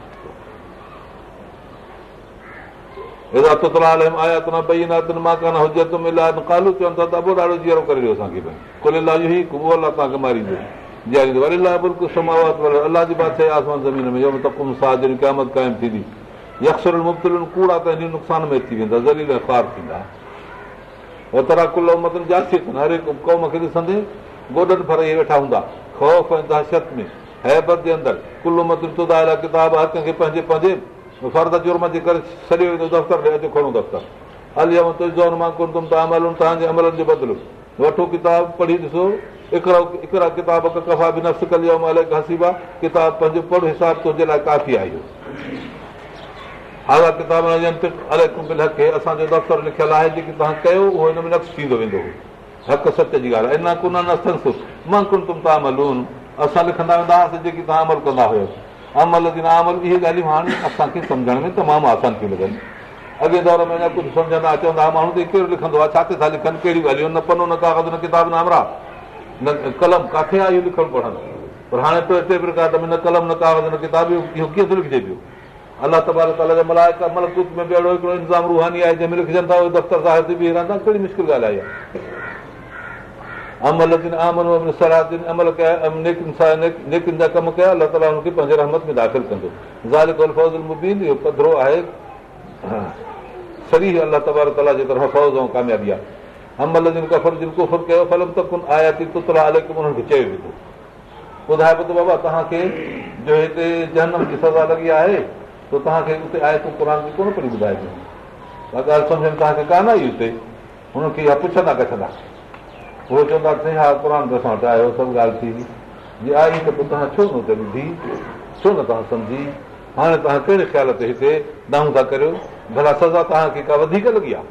कुल क़ौम खे पंहिंजे पंहिंजे करे छॾे वेंदो दफ़्तर वठो किताब पढ़ी ॾिसो किताब पंहिंजो हिसाब तुंहिंजे लाइ काफ़ी आई असांजो दफ़्तर लिखियलु आहे जेके तव्हां कयो उहो हिन में नफ़्स थींदो वेंदो हक़ सच जी ॻाल्हि आहे असां लिखंदा वेंदा हुआसीं जेकी तव्हां अमल कंदा हुयो अमल इहे ॻाल्हियूं हाणे असांखे सम्झण में तमामु आसान थियूं लॻनि अॻे दौर में अञा कुझु सम्झंदा अचनि हुआ माण्हू त केरु लिखंदो आहे छा के था लिखनि कहिड़ियूं ॻाल्हियूं न पनो न कागज़ न किताब न न कलम किथे आहे इहो लिखणु पढ़नि पर हाणे न कलम न कागज़ न किताब इहो कीअं थो लिखिजे पियो अलाह में बि अहिड़ो हिकिड़ो इंतज़ाम रुहानी आहे जंहिंमें लिखजनि था उहे दफ़्तर साहिब ते बि रहंदा कहिड़ी मुश्किल ॻाल्हि आहे अमल दिन अमल कयाकिन जा कम अला ताला पंहिंजे रहमत में दाख़िल कंदो पधरो आहे तरफ़ा फौज़ ऐं चए बि थो बाबा तव्हांखे सज़ा लॻी आहे कान आई हुते हुनखे पुछंदा उहो चवंदा साईं हा पुराण असां वटि आयो सभु ॻाल्हि थींदी जे आई त पोइ तव्हां छो न हुते ॿुधी छो न तव्हां सम्झी हाणे तव्हां कहिड़े ख़्याल ते हिते दाहूं था करियो भला सज़ा तव्हांखे का वधीक लॻी आहे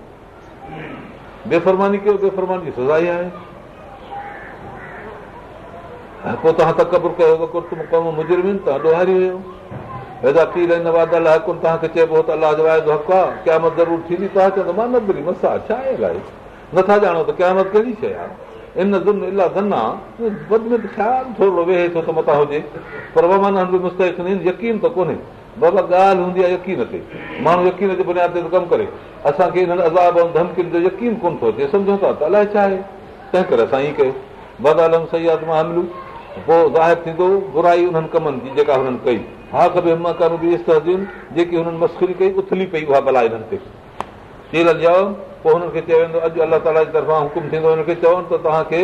बेफ़रमानी कयो बेफ़रमानी जी सज़ा ई आहे पोइ तव्हां त कबर कयो चइबो त अलाह जो वाइदो हक़ु आहे क्या क्यात ज़रूरु थींदी तव्हां चवंदो मां न मसा छा आहे नथा ॼाणो त क़यामत कहिड़ी शइ ख़्यालु थोरो मथां हुजे पर यकीन त कोन्हे बाबा ॻाल्हि हूंदी आहे माण्हू करे असांखे हिननि धमकियुनि जो यकीन कोन थो अचे सम्झो था त अलाए छा आहे तंहिं करे असां ईअं कयो बादालम पोइ ज़ाहिर थींदो बुराई उन्हनि कमनि जी जेका हुननि कई हा खपे जेकी हुननि मस्करी कई उथली पई उहा भला हिननि ते चीरनि जा पोइ हुननि खे चयो वेंदो अॼु अलाह ताला जी तरफ़ां हुकुम थींदो हिनखे खे चवनि त तव्हांखे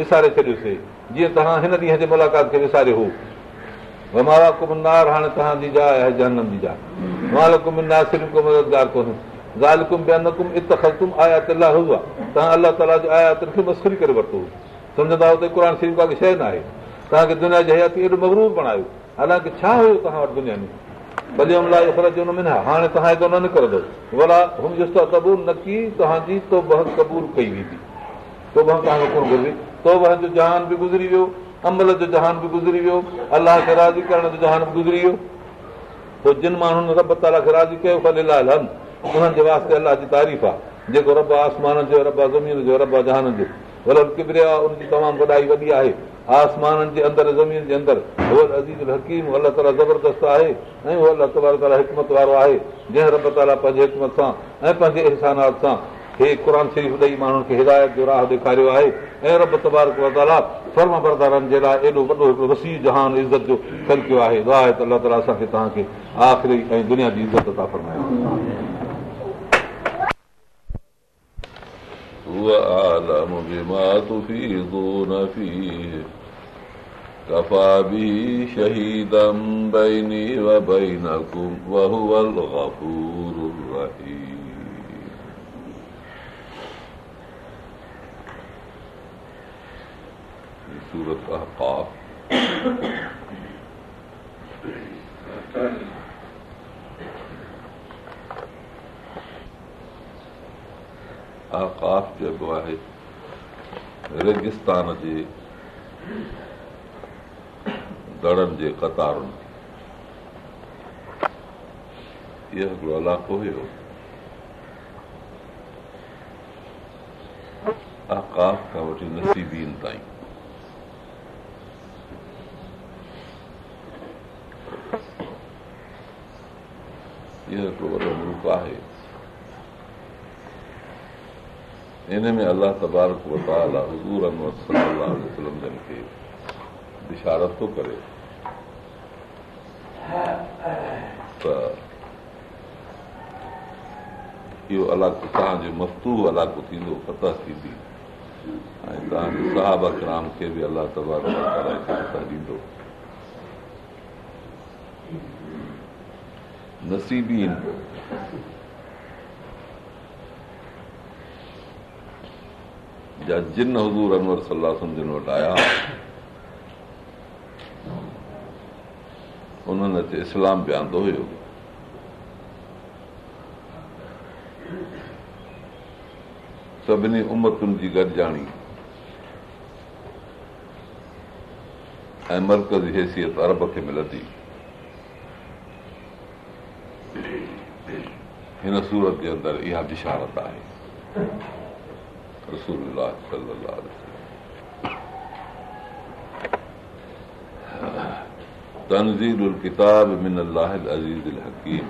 विसारे छॾियोसीं जीअं तव्हां हिन ॾींहं जे मुलाक़ात खे विसारियो हो माला कुमरनार जी जा माल कुमर तव्हां अलाह ताला जो खे मस्करी करे वरितो सम्झंदा हुते क़ुर का शइ न आहे तव्हांखे दुनिया जी हयाती एॾो मगरूम बणायो हालांकि छा हुयो तव्हां वटि दुनिया में न हाणे तव्हां हेॾो न निकिरंदो भला क़बूल न की तव्हांजी कई वेंदी जहान बि गुज़री वियो अमल जो जहान बि गुज़री वियो अलाह खे राज़ी करण जो जहान बि गुज़री वियो पोइ जिन माण्हुनि रब ताला खे राज़ी कयो उन्हनि जे वास्ते अलाह जी तारीफ़ आहे जेको रबा आसमान जो ज़मीन जो जहान जो वलर तमामु वॾाई वॾी आहे आसमाननि जे अंदरि ज़मीन जे अंदरि उहो अज़ीज़ हकीम अलाह ताला ज़बरदस्त आहे ऐं उहो अलाह ताला हिकमत वारो आहे जंहिं रब ताला पंहिंजे हिकमत सां ऐं पंहिंजे इहसानात सां हे क़ुर शरीफ़ ॾेई माण्हुनि खे हिदायत जो राह ॾेखारियो आहे ऐं रब तबारक तबारकाला फर्म बरदारनि जे लाइ एॾो वॾो हिकिड़ो वसी जहान इज़त जो थल्कियो आहे वाहे त अलाह ताला असांखे तव्हांखे आख़िरी ऐं दुनिया जी इज़त था फिरमायूं هو أعلم بما تفيضون فيه كفى به شهيدا بيني وبينكم وهو الغفور الرحيم سورة أحقاف आकाश चइबो आहे रेगिस्तान जे दड़नि जे कतारुनि इहो हिकिड़ो इलाइक़ो हुयो आकाश खां वठी नसीबीन ताईं इहो हिकिड़ो वॾो मुल्क आहे इन में अलाह तबारक तबारकूर खे इहो अलाको तव्हांजो मस्तू अलाको थींदो फतह थींदी ऐं तव्हांजे साहब अकराम खे बि अलाह तबारक ईंदो जा जिन हज़ूर अनवर सल्ला सम्झनि वटि आया उन्हनि ते इस्लाम बहंदो हुयो सभिनी उमतुनि जी गॾिजाणी ऐं मर्कज़ी हैसियत अरब खे मिलंदी हिन सूरत जे अंदरि इहा बिशारत आहे तनज़ील मिन अलाह अज़ीज़ी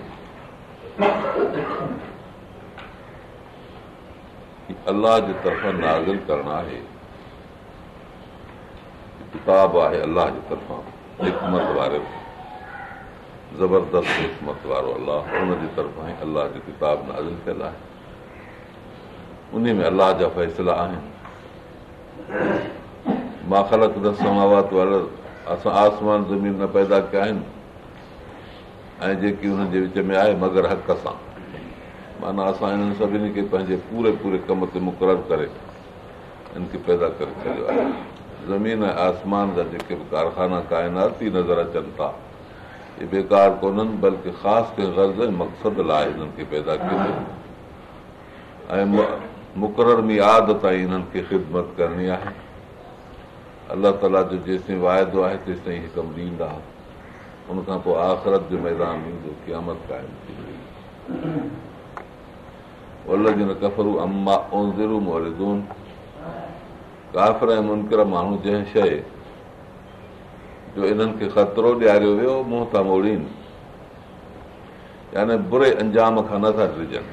अलाह जे तरफ़ा नाज़ करणु आहे किताब आहे अलाह زبردست तरफ़त वार ज़बरदस्तमत वारो अलाह طرف तरफ़ां اللہ जी کتاب نازل कयल आहे उन में अलाह जा फैसला आहिनि मां न समावात वार असां आसमान ज़मीन न पैदा कया आहिनि ऐं जेकी हुननि जे विच में आहे मगर हक़ सां माना असां हिननि सभिनी खे पंहिंजे पूरे पूरे कम ते मुक़ररु करे हिन खे पैदा करे छॾियो आहे ज़मीन ऐं आसमान जा जेके बि कारखाना काइनाती नज़र अचनि था इहे बेकार कोन्हनि बल्कि ख़ासि कंहिं गर्ज़ ऐं मक़सद लाइ हिननि खे पैदा कयो ऐं मुक़ररु मियाद ताईं हिननि खे ख़िदमत करणी आहे अलाह ताला जो जेसि ताईं वाइदो आहे तेसि ताईं हिकु नींदा हुन खां पोइ आख़िरत जो मैदान ईंदो क़यामत क़ाइमु कफ़रू काफ़िर ऐं मुनकर माण्हू जंहिं शइ जो इन्हनि खे ख़तरो ॾियारियो वियो मुंहं था मोड़ीनि याने बुरे अंजाम खां नथा डिॼनि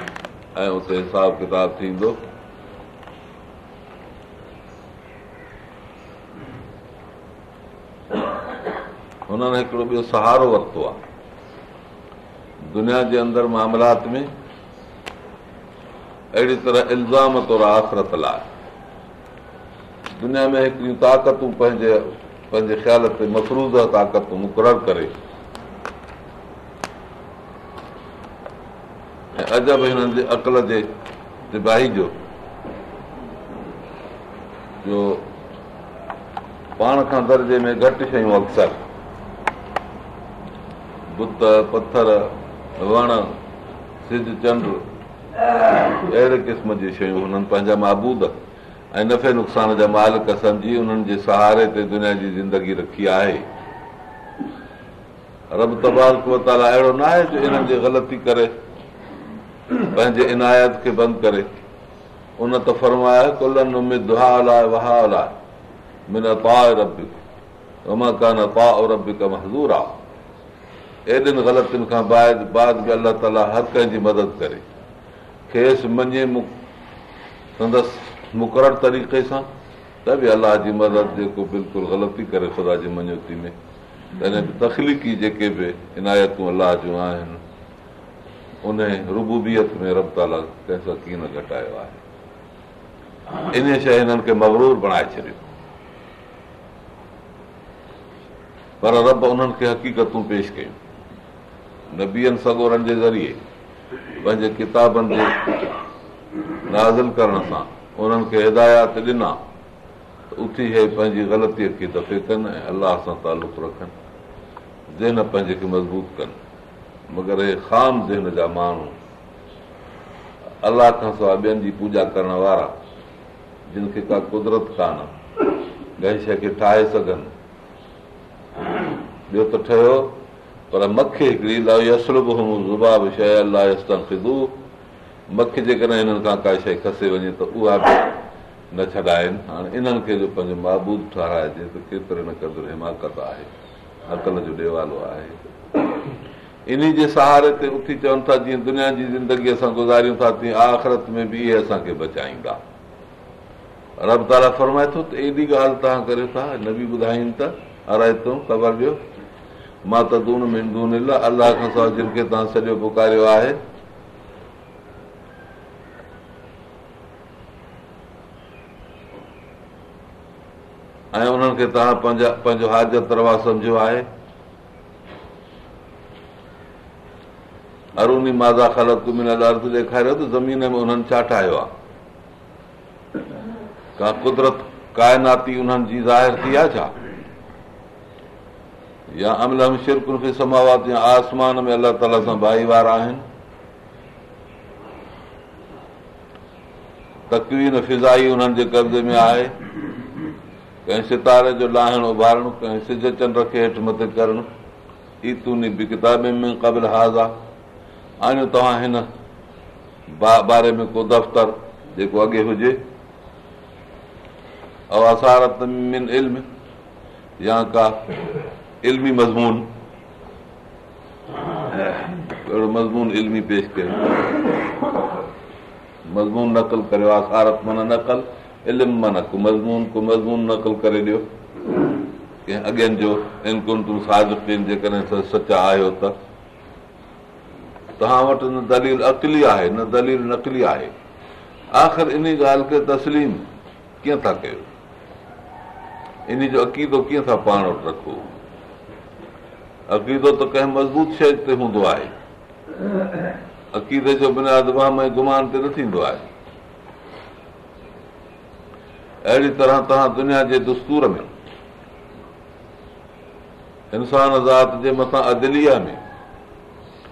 ऐं उते हिसाब किताब थींदो हुननि हिकिड़ो ॿियो सहारो वरितो आहे दुनिया जे अंदरि मामलात में अहिड़ी तरह इल्ज़ाम तौरु आख़िरत लाइ दुनिया में हिकिड़ियूं ताक़तूं पंहिंजे पंहिंजे ख़्याल ते मक़रूज़ ताक़तूं मुक़ररु करे हिननि जे अकल जे तिबाही जो जो पाण खां दर्जे में घटि शयूं अक्सर बुत पथर वण सिज चंड अहिड़े क़िस्म जी शयूं हुननि पंहिंजा महबूद ऐं नफ़े नुक़सान जा मालिक सम्झी हुननि जे सहारे ते दुनिया जी ज़िंदगी रखी आहे रब तबाल अहिड़ो न आहे जो हिननि जी ग़लती करे पंहिंजे इनायत खे बंदि करे उन त फर्म आयो कुलनि में दुहा अलाए वहा अलाए रबिक मज़ूर आहे एॾनि ग़लतियुनि खां बाद बाद बि अलाह ताला हर कंहिंजी मदद करे खेसि मञे संदसि मुक़ररु तरीक़े सां त बि अलाह जी मदद जेको बिल्कुलु ग़लती करे ख़ुदा जी मंञी में तखलीक़ी जेके बि इनायतूं अलाह जूं आहिनि उन रुबूबियत में रब ताला कंहिं सां कीअं न घटायो आहे इन शइ हिननि खे मगरूर बणाए छॾियो पर रब उन्हनि खे हक़ीक़तूं पेश कयूं न सगोरनि जे ज़रिए पंहिंजे किताबनि जे नाज़िल करण सां उन्हनि खे हिदायत ॾिना उथी हे पंहिंजी ग़लतीअ खे दफ़े कनि ऐं अलाह सां तालुक़ु रखनि ज़हन पंहिंजे खे मज़बूत कनि मगर हे ख़ाम ज़हन जा माण्हू अलाह खां सवाइ ॿियनि जी पूॼा करण वारा जिन खे का कुदरत कान शइ खे ठाहे सघनि ॿियो त ठहियो पर मख हिकड़ी असल बि शइ अलाह अलख जे जेकॾहिं हिननि खां काई शइ खसे वञे त उहा बि न छॾाइनि हाणे इन्हनि खे जो पंहिंजो महबूब ठाराइजे त केतिरे न कदुरु हिमाकत आहे अकल जो ॾेवालो आहे इन जे सहारे ते उथी चवनि था जीअं दुनिया जी ज़िंदगी असां गुज़ारियूं था तीअं आख़िरत में बि इहे असांखे बचाईंदा रब तारा फरमाए थो त एॾी ॻाल्हि तव्हां करियो था न बि ॿुधाइनि त थो ख़बर ॾियो मां त दून में दून अलाह खां सवाइ जिन खे तव्हां सॼो पुकारियो आहे ऐं उन्हनि खे तव्हां पंहिंजा पंहिंजो हाजत रवा सम्झो आहे अरूनी माज़ा ख़ालत कुमिल ॾेखारियो छा ठाहियो आहे तकवीन फिज़ाई उन्हनि जे कब्ज़े में आहे कंहिं सितारे जो लाहिण उभारणु सिज चंड खे हेठि मथे करणु ई बि किताब में क़बिल हाज़ आहे आणियो तव्हां हिन बारे में को दफ़्तर जेको अॻे हुजे असारत मिन इल्म या का इल्मी मज़मून अहिड़ो मज़मून इल्मी पेश कयो मज़मून नकल करियो असारत माना नकल इल्म माना को मज़मून को मज़मून नकल करे ॾियो कंहिं अॻियनि जो इनकुटूं साज़ु कनि जेकॾहिं सचा आहियो त तव्हां वटि न दलील अकली आहे न दलील नकली आहे आख़िर इन ॻाल्हि खे तस्लीम कीअं था कयो इन जो अक़ीदो कीअं था पाण वटि रखो अक़ीदो त कंहिं मज़बूत शइ ते हूंदो आहे अक़ीदे जो बिना अदबाम ऐं गुमान ते न थींदो आहे अहिड़ी तरह तव्हां दुनिया जे दस्तूर में इंसान ज़ात जे मथां अदलिया में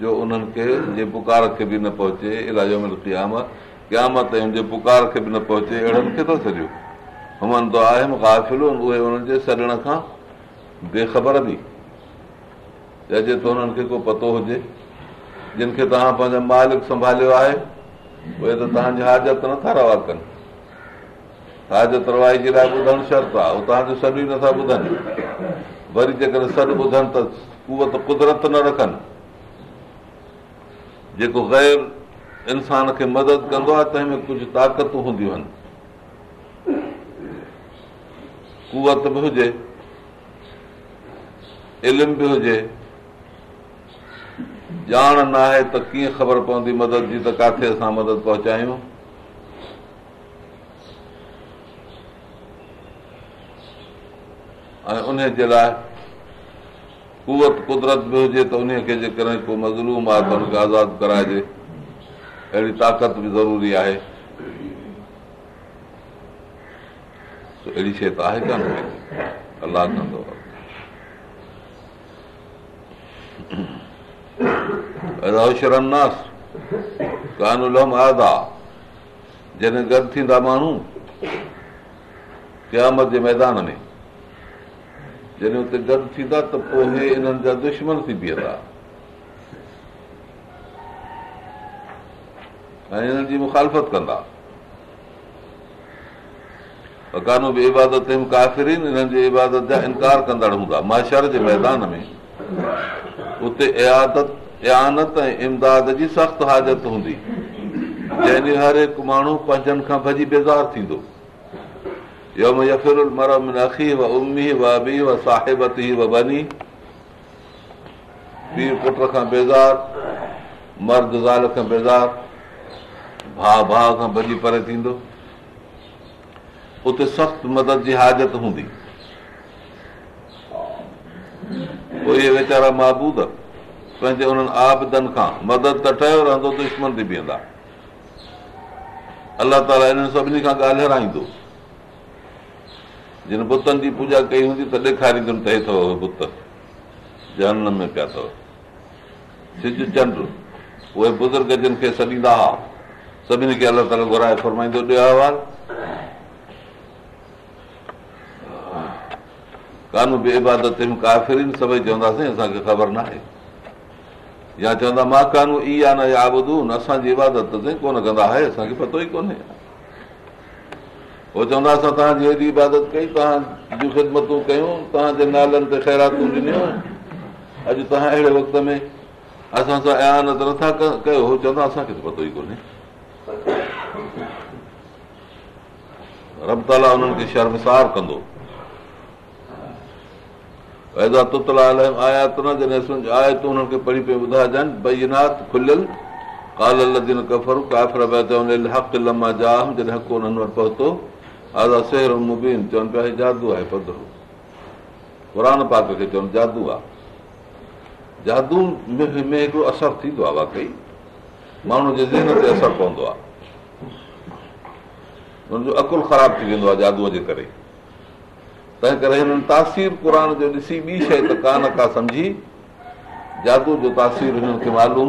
जो उन्हनि खे जे पुकार खे बि न पहुचे इलाज जे पुकार खे बि न पहुचे अहिड़नि खे थो छॾियो हुमन त आहे मुक़ाफ़िलो उहे उन्हनि जे सॾण खां बेखबर बि चइजे थो उन्हनि खे को पतो हुजे जिन खे तव्हां पंहिंजा मालिक संभालियो आहे उहे त तव्हांजी हाजत नथा रवा कनि हाजत रवाई जे लाइ ॿुधणु शर्त आहे तव्हांजो सॾु ई नथा ॿुधनि वरी जेकॾहिं सॾु ॿुधनि त उहो त कुदरत न रखनि जेको ग़ैर इंसान खे मदद कंदो आहे तंहिंमें कुझु ताक़तूं हूंदियूं आहिनि कुवत बि हुजे इल्म बि हुजे ॼाण न आहे त कीअं ख़बर पवंदी मदद जी त किथे असां मदद पहुचायूं ऐं उन जे लाइ कुवत कुदरत बि हुजे त उन उनखे जेकॾहिं को मज़लूम आहे त हुनखे आज़ादु कराइजे अहिड़ी ताक़त बि ज़रूरी आहे अहिड़ी शइ त आहे कान अलाह कान्नास जॾहिं गॾु थींदा माण्हू क़यामत जे मैदान में जॾहिं हुते गॾु थींदा त पोइ इन्हनि जा दुश्मन थी बीहंदा ऐं हिननि जी मुखालफ़त कंदा अकानो बि इबादत काफ़िरीन जी इबादत जा इनकार कंदड़ हूंदा माशर जे मैदान में उते इयादत इयानत ऐं इमदाद जी सख़्तु हाज़त हूंदी जंहिंजे हर हिकु माण्हू पंहिंजनि खां भॼी बेज़ार थींदो يوم يفر المرء من اخيه وامه وابيه وصاحبته وبني بي پتر کان بيزار مرد زال کان بيزار با با کان بڏي پر ٿيندو اوتي سخت مدد جي حاجت هوندي او هي ويچارا معبود پنهنجي انن عابدن کان مدد ته رهندو دشمن ٿي بيندا الله تعالى انن سڀني کان ڳالهه رائندو जिन बुतनि जी पूॼा कई हूंदी त ॾेखारींदुमि त थो अथव पुत जनम में पिया अथव सिज चंड उहे बुज़ुर्ग जिन खे सॾींदा हुआ सभिनी खे अलॻि अलॻि घुराए फरमाईंदो कानू बि इबादत काफ़िरीन सभई चवंदासीं असांखे ख़बर न आहे या चवंदा मां कानू ई आहे न या ॿुधू न असांजी इबादत कोन कंदा आहे असांखे पतो ई कोन्हे उहो चवंदा असां तव्हांजी हेॾी इबादत कई तव्हां जूं ख़िदमतूं कयूं तव्हांजे नालनि ते ख़ैरातूं ॾिनियूं अॼु तव्हां अहिड़े वक़्त में असां सां एयानत नथा कयो उहो चवंदा असांखे त पतो ई कोन्हे रब ताला खे शर्मसार कंदो ऐज़ा तुतला आया त न जॾहिं आया त उन्हनि खे पढ़ी पियो ॿुधाइजनि बैनाथ खुलियल قال الذين كفروا كافر الحق لما جاءهم جن حق انن जादू आहे जादू असरु थींदो आहे वाकई माण्हू जे असरु पवंदो आहे अकुलु ख़राब थी वेंदो आहे जादूअ जे करे तंहिं करे हिननि तासीर क़ुर जो ॾिसी शइ त का न का सम्झी जादू जो तासीर हिननि खे मालूम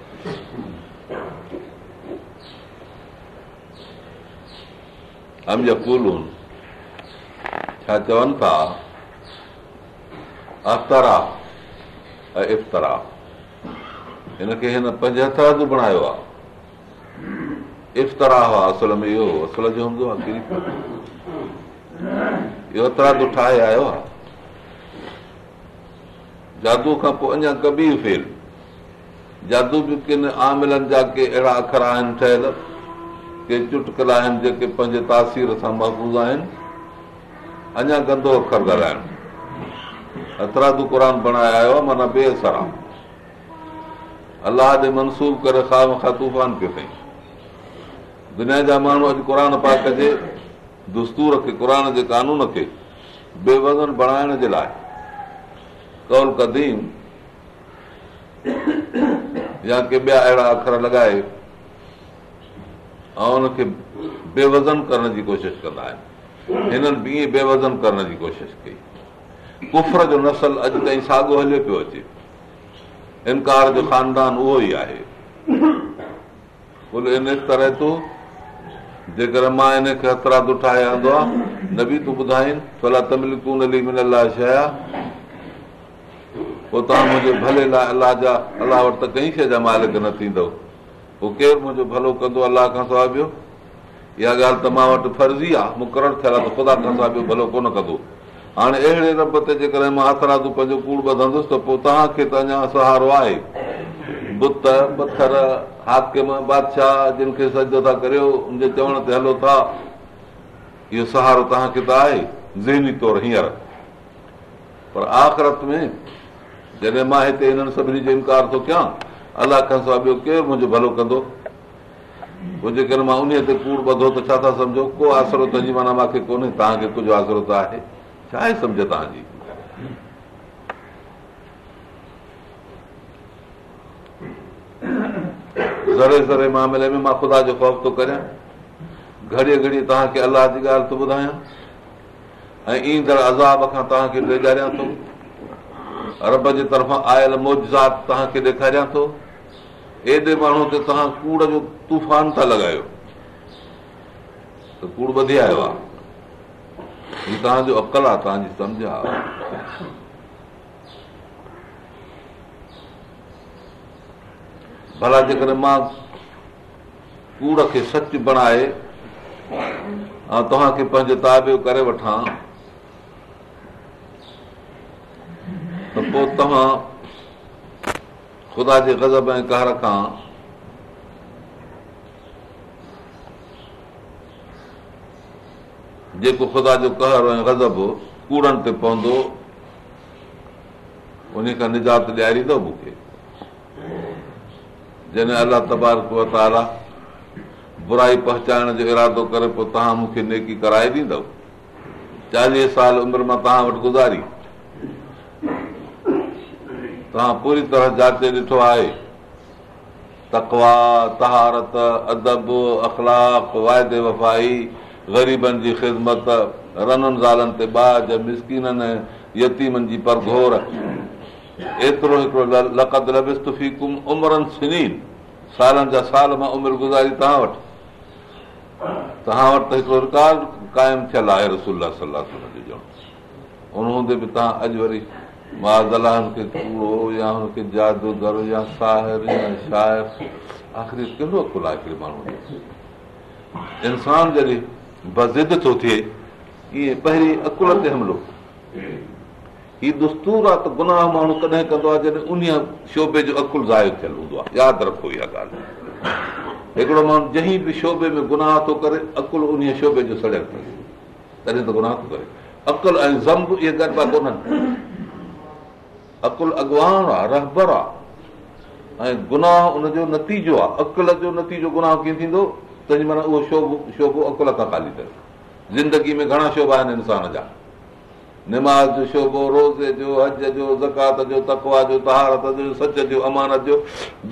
छा चवनि था अफ़्तरा ऐं इफ़तराह हिनखे हिन पंज हथरा जो बणायो आहे इफ़्तरा हुआ असुल में इहो असुल जो हूंदो आहे इहो हथरा जो ठाहे आयो आहे जादू खां पोइ अञा कबी फेर जादू बि किन आमिलनि जा के अहिड़ा अखर आहिनि ठहियलु के चुटकल आहिनि जेके पंहिंजे तासीर सां महफ़ूज़ आहिनि अञा गंदो अखर धराइणु अतरादू क़ाना बेसर अलाह जे मनसूब करे खां तूफ़ान पियो कई दुनिया जा माण्हू अॼु क़ुर क़राना कजे दुस्तूर खे क़ुर जे कानून खे बेवज़न बणाइण जे लाइ कौल कदीम या के ॿिया अहिड़ा अखर लॻाए बेवज़न करण जी कोशिश कंदा करण जी कोशिशि कई कुफर जो नसल अॼु ताईं साॻियो हलियो पियो अचे इनकार जो ख़ानदान उहो ई आहे जेकर मां इन खे अतरादु ठाहे आंदो आहे न बि तूं ॿुधाइनि भला तमिल न थींदो हू केरु मुंहिंजो भलो कंदो अलाह खां सवाइ ॿियो इहा ॻाल्हि त मां वटि फर्ज़ी आहे मुक़ररु थियल आहे त ख़ुदा खां सवाइ ॿियो भलो कोन कंदो हाणे अहिड़े रब ते जेकॾहिं मां हथरात पंहिंजो कूड़ ॿधंदुसि त पोइ तव्हांखे त अञा सहारो आहे बुत पथर हाकिम बादशाह जिन खे सजो था करियो उनजे चवण ते हलो था इहो सहारो तव्हांखे त आहे ज़हनी तौरु हींअर पर आख़िरत में जॾहिं मां हिते हिननि सभिनी जो इनकार थो कयां अलाह खां सवाइ ॿियो केरु मुंहिंजो भलो कंदो पोइ जेकॾहिं मां उन ते कूड़ ॿधो त छा था सम्झो को आसरो तुंहिंजी माना मूंखे कोन्हे तव्हांखे कुझु आसरो त आहे छा आहे सम्झ तव्हांजी ज़रे ज़रे मामले में मां ख़ुदा जो ख़ौफ़ थो करियां घड़ीअ घड़ी तव्हांखे अलाह जी ॻाल्हि थो ॿुधायां ऐं ईंदड़ अज़ाब खां तव्हांखे बिगारियां थो रब जे तरफ़ां आयल मौजात तव्हांखे ॾेखारियां थो एॾे माण्हू ते तव्हां कूड़ जो तूफान था लॻायो त कूड़ वधी आयो आहे तव्हांजो अकल आहे तव्हांजी सम्झ आहे भला जेकॾहिं मां कूड़ खे सच बणाए ऐं तव्हांखे पंहिंजो ताबे करे वठां त पोइ तव्हां ख़ुदा जे गज़ब ऐं कहर खां जेको ख़ुदा जो कहर ऐं गज़ब कूड़नि ते पवंदो उन खां निजात ॾियारींदो मूंखे जॾहिं अलाह तबार पताला बुराई पहुचाइण जो इरादो करे पोइ तव्हां मूंखे नेकी कराए ॾींदव चालीह साल उमिरि मां तव्हां वटि गुज़ारी तव्हां पूरी तरह जांचे ॾिठो आहे तकवा तहारत अदब अखलाक वाइदे वफ़ाई ग़रीबनि जी ख़िदमत रननि ज़ालनि ते बाज मिसकिननि यतीमनि जी परघोर एतिरो हिकिड़ो लक़द कुम उमिरनि सिनी सालनि जा साल मां उमिरि गुज़ारी तव्हां वटि तव्हां वटि त हिकिड़ो रिकॉर्ड क़ाइमु थियलु आहे रसुल सलाह जो उन हूंदे बि तव्हां अॼु वरी मां ज़ला यादूगर कहिड़ो अकुल आहे इंसान जॾहिं बज़िद थो थिए इहे पहिरीं अकुल ते हमिलो आहे त गुनाह माण्हू कॾहिं कंदो आहे जॾहिं उन शोभे जो अकुलु ज़ाहिर थियलु हूंदो आहे यादि रखो इहा हिकिड़ो माण्हू जंहिं बि शोभे में गुनाह थो करे अकुल उन शोभे जो सड़क थींदो तॾहिं त गुनाह थो करे अकुल ऐं ज़म्ब इहे गॾु कोन्हनि अकुल अॻवान आहे रहबर आहे ऐं गुनाह उनजो नतीजो आहे अकुल जो नतीजो गुनाह कीअं थींदो तंहिंजी माना उहो शोबो शोबो अकुल खां ख़ाली अथसि ज़िंदगी में घणा शोभा आहिनि इंसान जा निमाज़ जो शोबो रोज़े जो हज जो ज़कात जो तकवा जो तहारत जो सच जो अमानत जो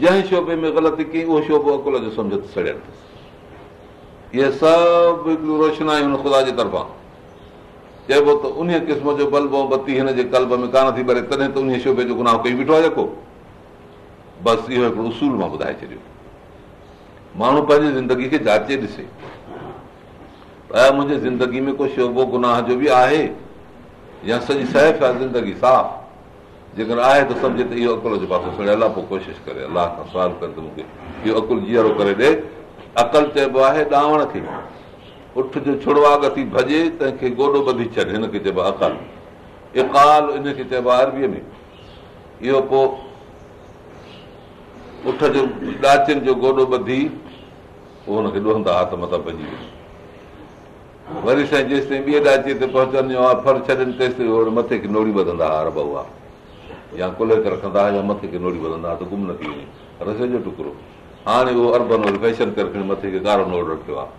जंहिं शोभे में ग़लति कई उहो शोबो अकुल जो सम्झ सड़ियल अथसि इहे सभु हिकिड़ो रोशना आहियूं ख़ुदा जे तरफ़ां चइबो त उन क़िस्म जो बल्ब ऐं बती हिन जे कल्ब में कान थी भरे तॾहिं त उन शोभे जो गुनाह कई बीठो आहे जेको बसि इहो हिकिड़ो उसूल मां ॿुधाए छॾियो माण्हू पंहिंजी ज़िंदगी खे जाचे ॾिसे मुंहिंजे ज़िंदगी में को शोभो गुनाह जो बि आहे या सॼी सेफ आहे ज़िंदगी साफ़ जेकर आहे त सम्झे त इहो अकुल अकल पोइ कोशिशि करे अलाह खां सुवाल कर त मूंखे इहो अकुल जीअरो करे ॾे अकल चइबो आहे खे जो छुड़ा थी भॼे तंहिंखे गोॾो ॿधी छॾ हिनखे चइबो आहे अकाल में एकाल खे चइबो आहे अरबीअ में इहो उठ जो ॾाचिन जो गोॾो ॿधी पोइ हुनखे ॾोहंदा त मथां वरी साईं जेसिताईं ॿिए ॾाचीअ ते पहुचणो आहे फर छॾनि तेसिताईं ताईं मथे खे नोड़ी ॿधंदा हा अरब उहा या कुले ते रखंदा या मथे खे नोड़ी ॿधंदा हा त गुम न थी वञे रसो जो टुकड़ो हाणे उहो अरबनि वरी फैशन करे खणी मथे खे ॻाढ़ो नोड़ रखियो आहे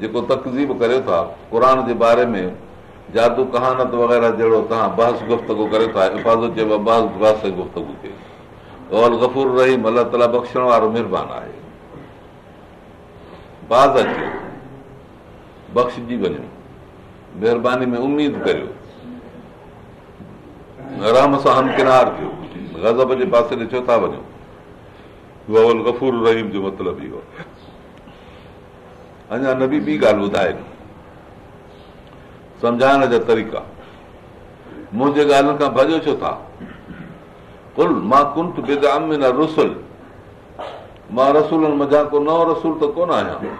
जेको तकज़ीब कयो था क़ुर जे बारे में जादू कहानत वग़ैरह जहिड़ो तव्हां बहस गुफ़्तगु कयो था हिफ़ाज़त चयो आहे बहस बहस गुफ़्तगू थिए गफ़ूर रहीम अला बख़्शण वारो महिरबानी बख़्शजी वञे महिरबानी आराम सां हमकिनार थियो गज़ब जे पासे ॾिठो था वञो बवल गफ़ूर रहीम जो मतिलबु इहो अञा न बि ॻाल्हि ॿुधाए सम्झाइण जा तरीक़ा मुंहिंजे ॻाल्हियुनि खां भॼो छो था कुल मां रसुल मां रसूलनि मज़ा को नओं रसूल त कोन आहियां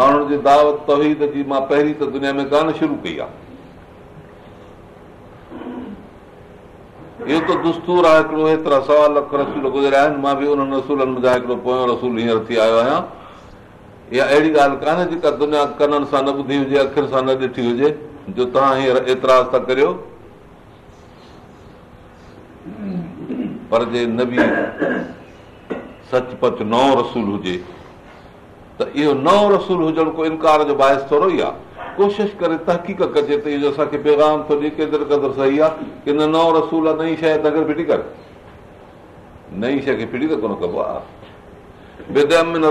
माण्हुनि जी दावत त जी मां पहिरीं त दुनिया में कान शुरू कई आहे इहो त दुस्तूर आहे हिकिड़ो हेतिरा सवा लख रसूल गुज़रिया आहिनि मां बि उन्हनि रसूलनि मज़ा हिकिड़ो पोयों रसूल हींअर थी आयो आहियां इहा अहिड़ी ॻाल्हि कान्हे जेका दुनिया कननि सां न ॿुधी हुजे अखियुनि सां न ॾिठी हुजे जो तव्हां हींअर एतिरा करियो पर जे नबी सच पच नओ रसूल हुजे त इहो नओ रसूल हुजणु को इनकार जो बाहिस थोरो ई आहे कोशिशि करे तहक़ीक़ कजे त इहो असांखे पैगाम थो ॾिए केतिरे कदुरु सही आहे की न नओ रसूल आहे नई शइ त अगरि फिटी कर नई शइ खे फिटी त कोन कबो आहे बेदमिन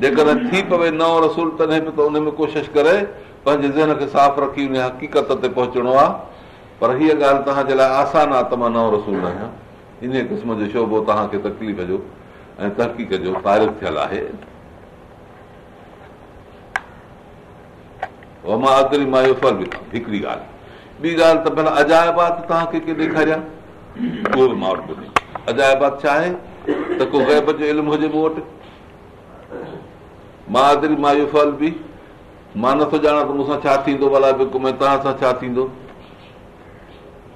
जेकॾहिं कोशिशि करे पंहिंजे साफ़ रखी हक़ीक़त ते पहुचणो आहे पर हीअ ॻाल्हि तव्हांजे लाइ आसान आहे त मां रसूल आहियां इन क़िस्म जो शोभो तव्हांखे तकलीफ़ जो ऐं तहक़ीक़ जो तारीफ़ थियल आहे हिकिड़ी ॻाल्हि अज अज छा त को वटि मां नथो ॼाणा छा थींदो छा थींदो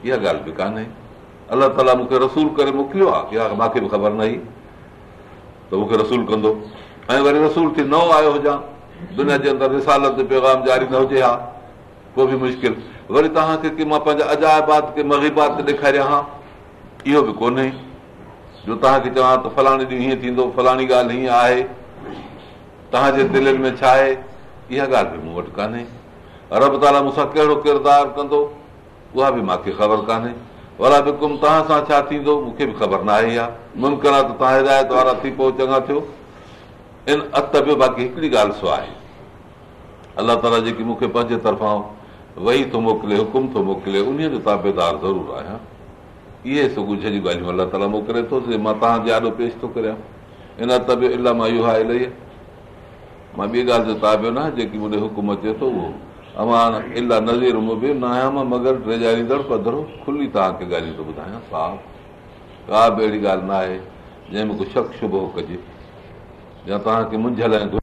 इहा ॻाल्हि बि कान्हे अलाह ताला मूंखे बि ख़बर न आई त मूंखे रसूल कंदो ऐं वरी रसूल थी न आयो हुजां दुनिया जे अंदरि पैगाम जारी न हुजे हा को बि मुश्किल वरी तव्हांखे अजायबात मगीबात ॾेखारियां हा इहो बि कोन्हे जो तव्हांखे चवां त फलाणे ॾींहुं हीअं थींदो फलाणी ॻाल्हि हीअं आहे तव्हांजे दिलनि में छा आहे इहा ॻाल्हि बि मूं वटि कान्हे रब ताला मूंसां कहिड़ो किरदारु कंदो उहा बि मूंखे ख़बर कान्हे वरा बि कुम तव्हां सां छा थींदो मूंखे बि ख़बर न आहे इहा मुमकिन आहे त तव्हां हिदायत वारा थी पोइ चङा थियो इन अत बि बाक़ी हिकिड़ी ॻाल्हि सो आहे अलाह ताला जेकी मूंखे पंहिंजे तरफ़ां वेही थो मोकिले हुकुम थो मोकिले उन जो तव्हां बेदार ज़रूरु आहियां इहे सुगु कुझु ॻाल्हियूं अलाह ताला मोकिले थो मां तव्हांजे आॾो पेश थो करियां इन इलाही मां मां इहो ॿी ॻाल्हि ताबियो न जेकी मुंहिंजे हुकुम अचे थो उहो अमा इलाही नज़ीर न आहियां मां मगर रेजारींदड़ पधरो खुली तव्हांखे ॻाल्हियूं थो ॿुधायां साफ़ का बि अहिड़ी ॻाल्हि न आहे जंहिंमें को शख़्स भोग कजे या तव्हांखे मुंझ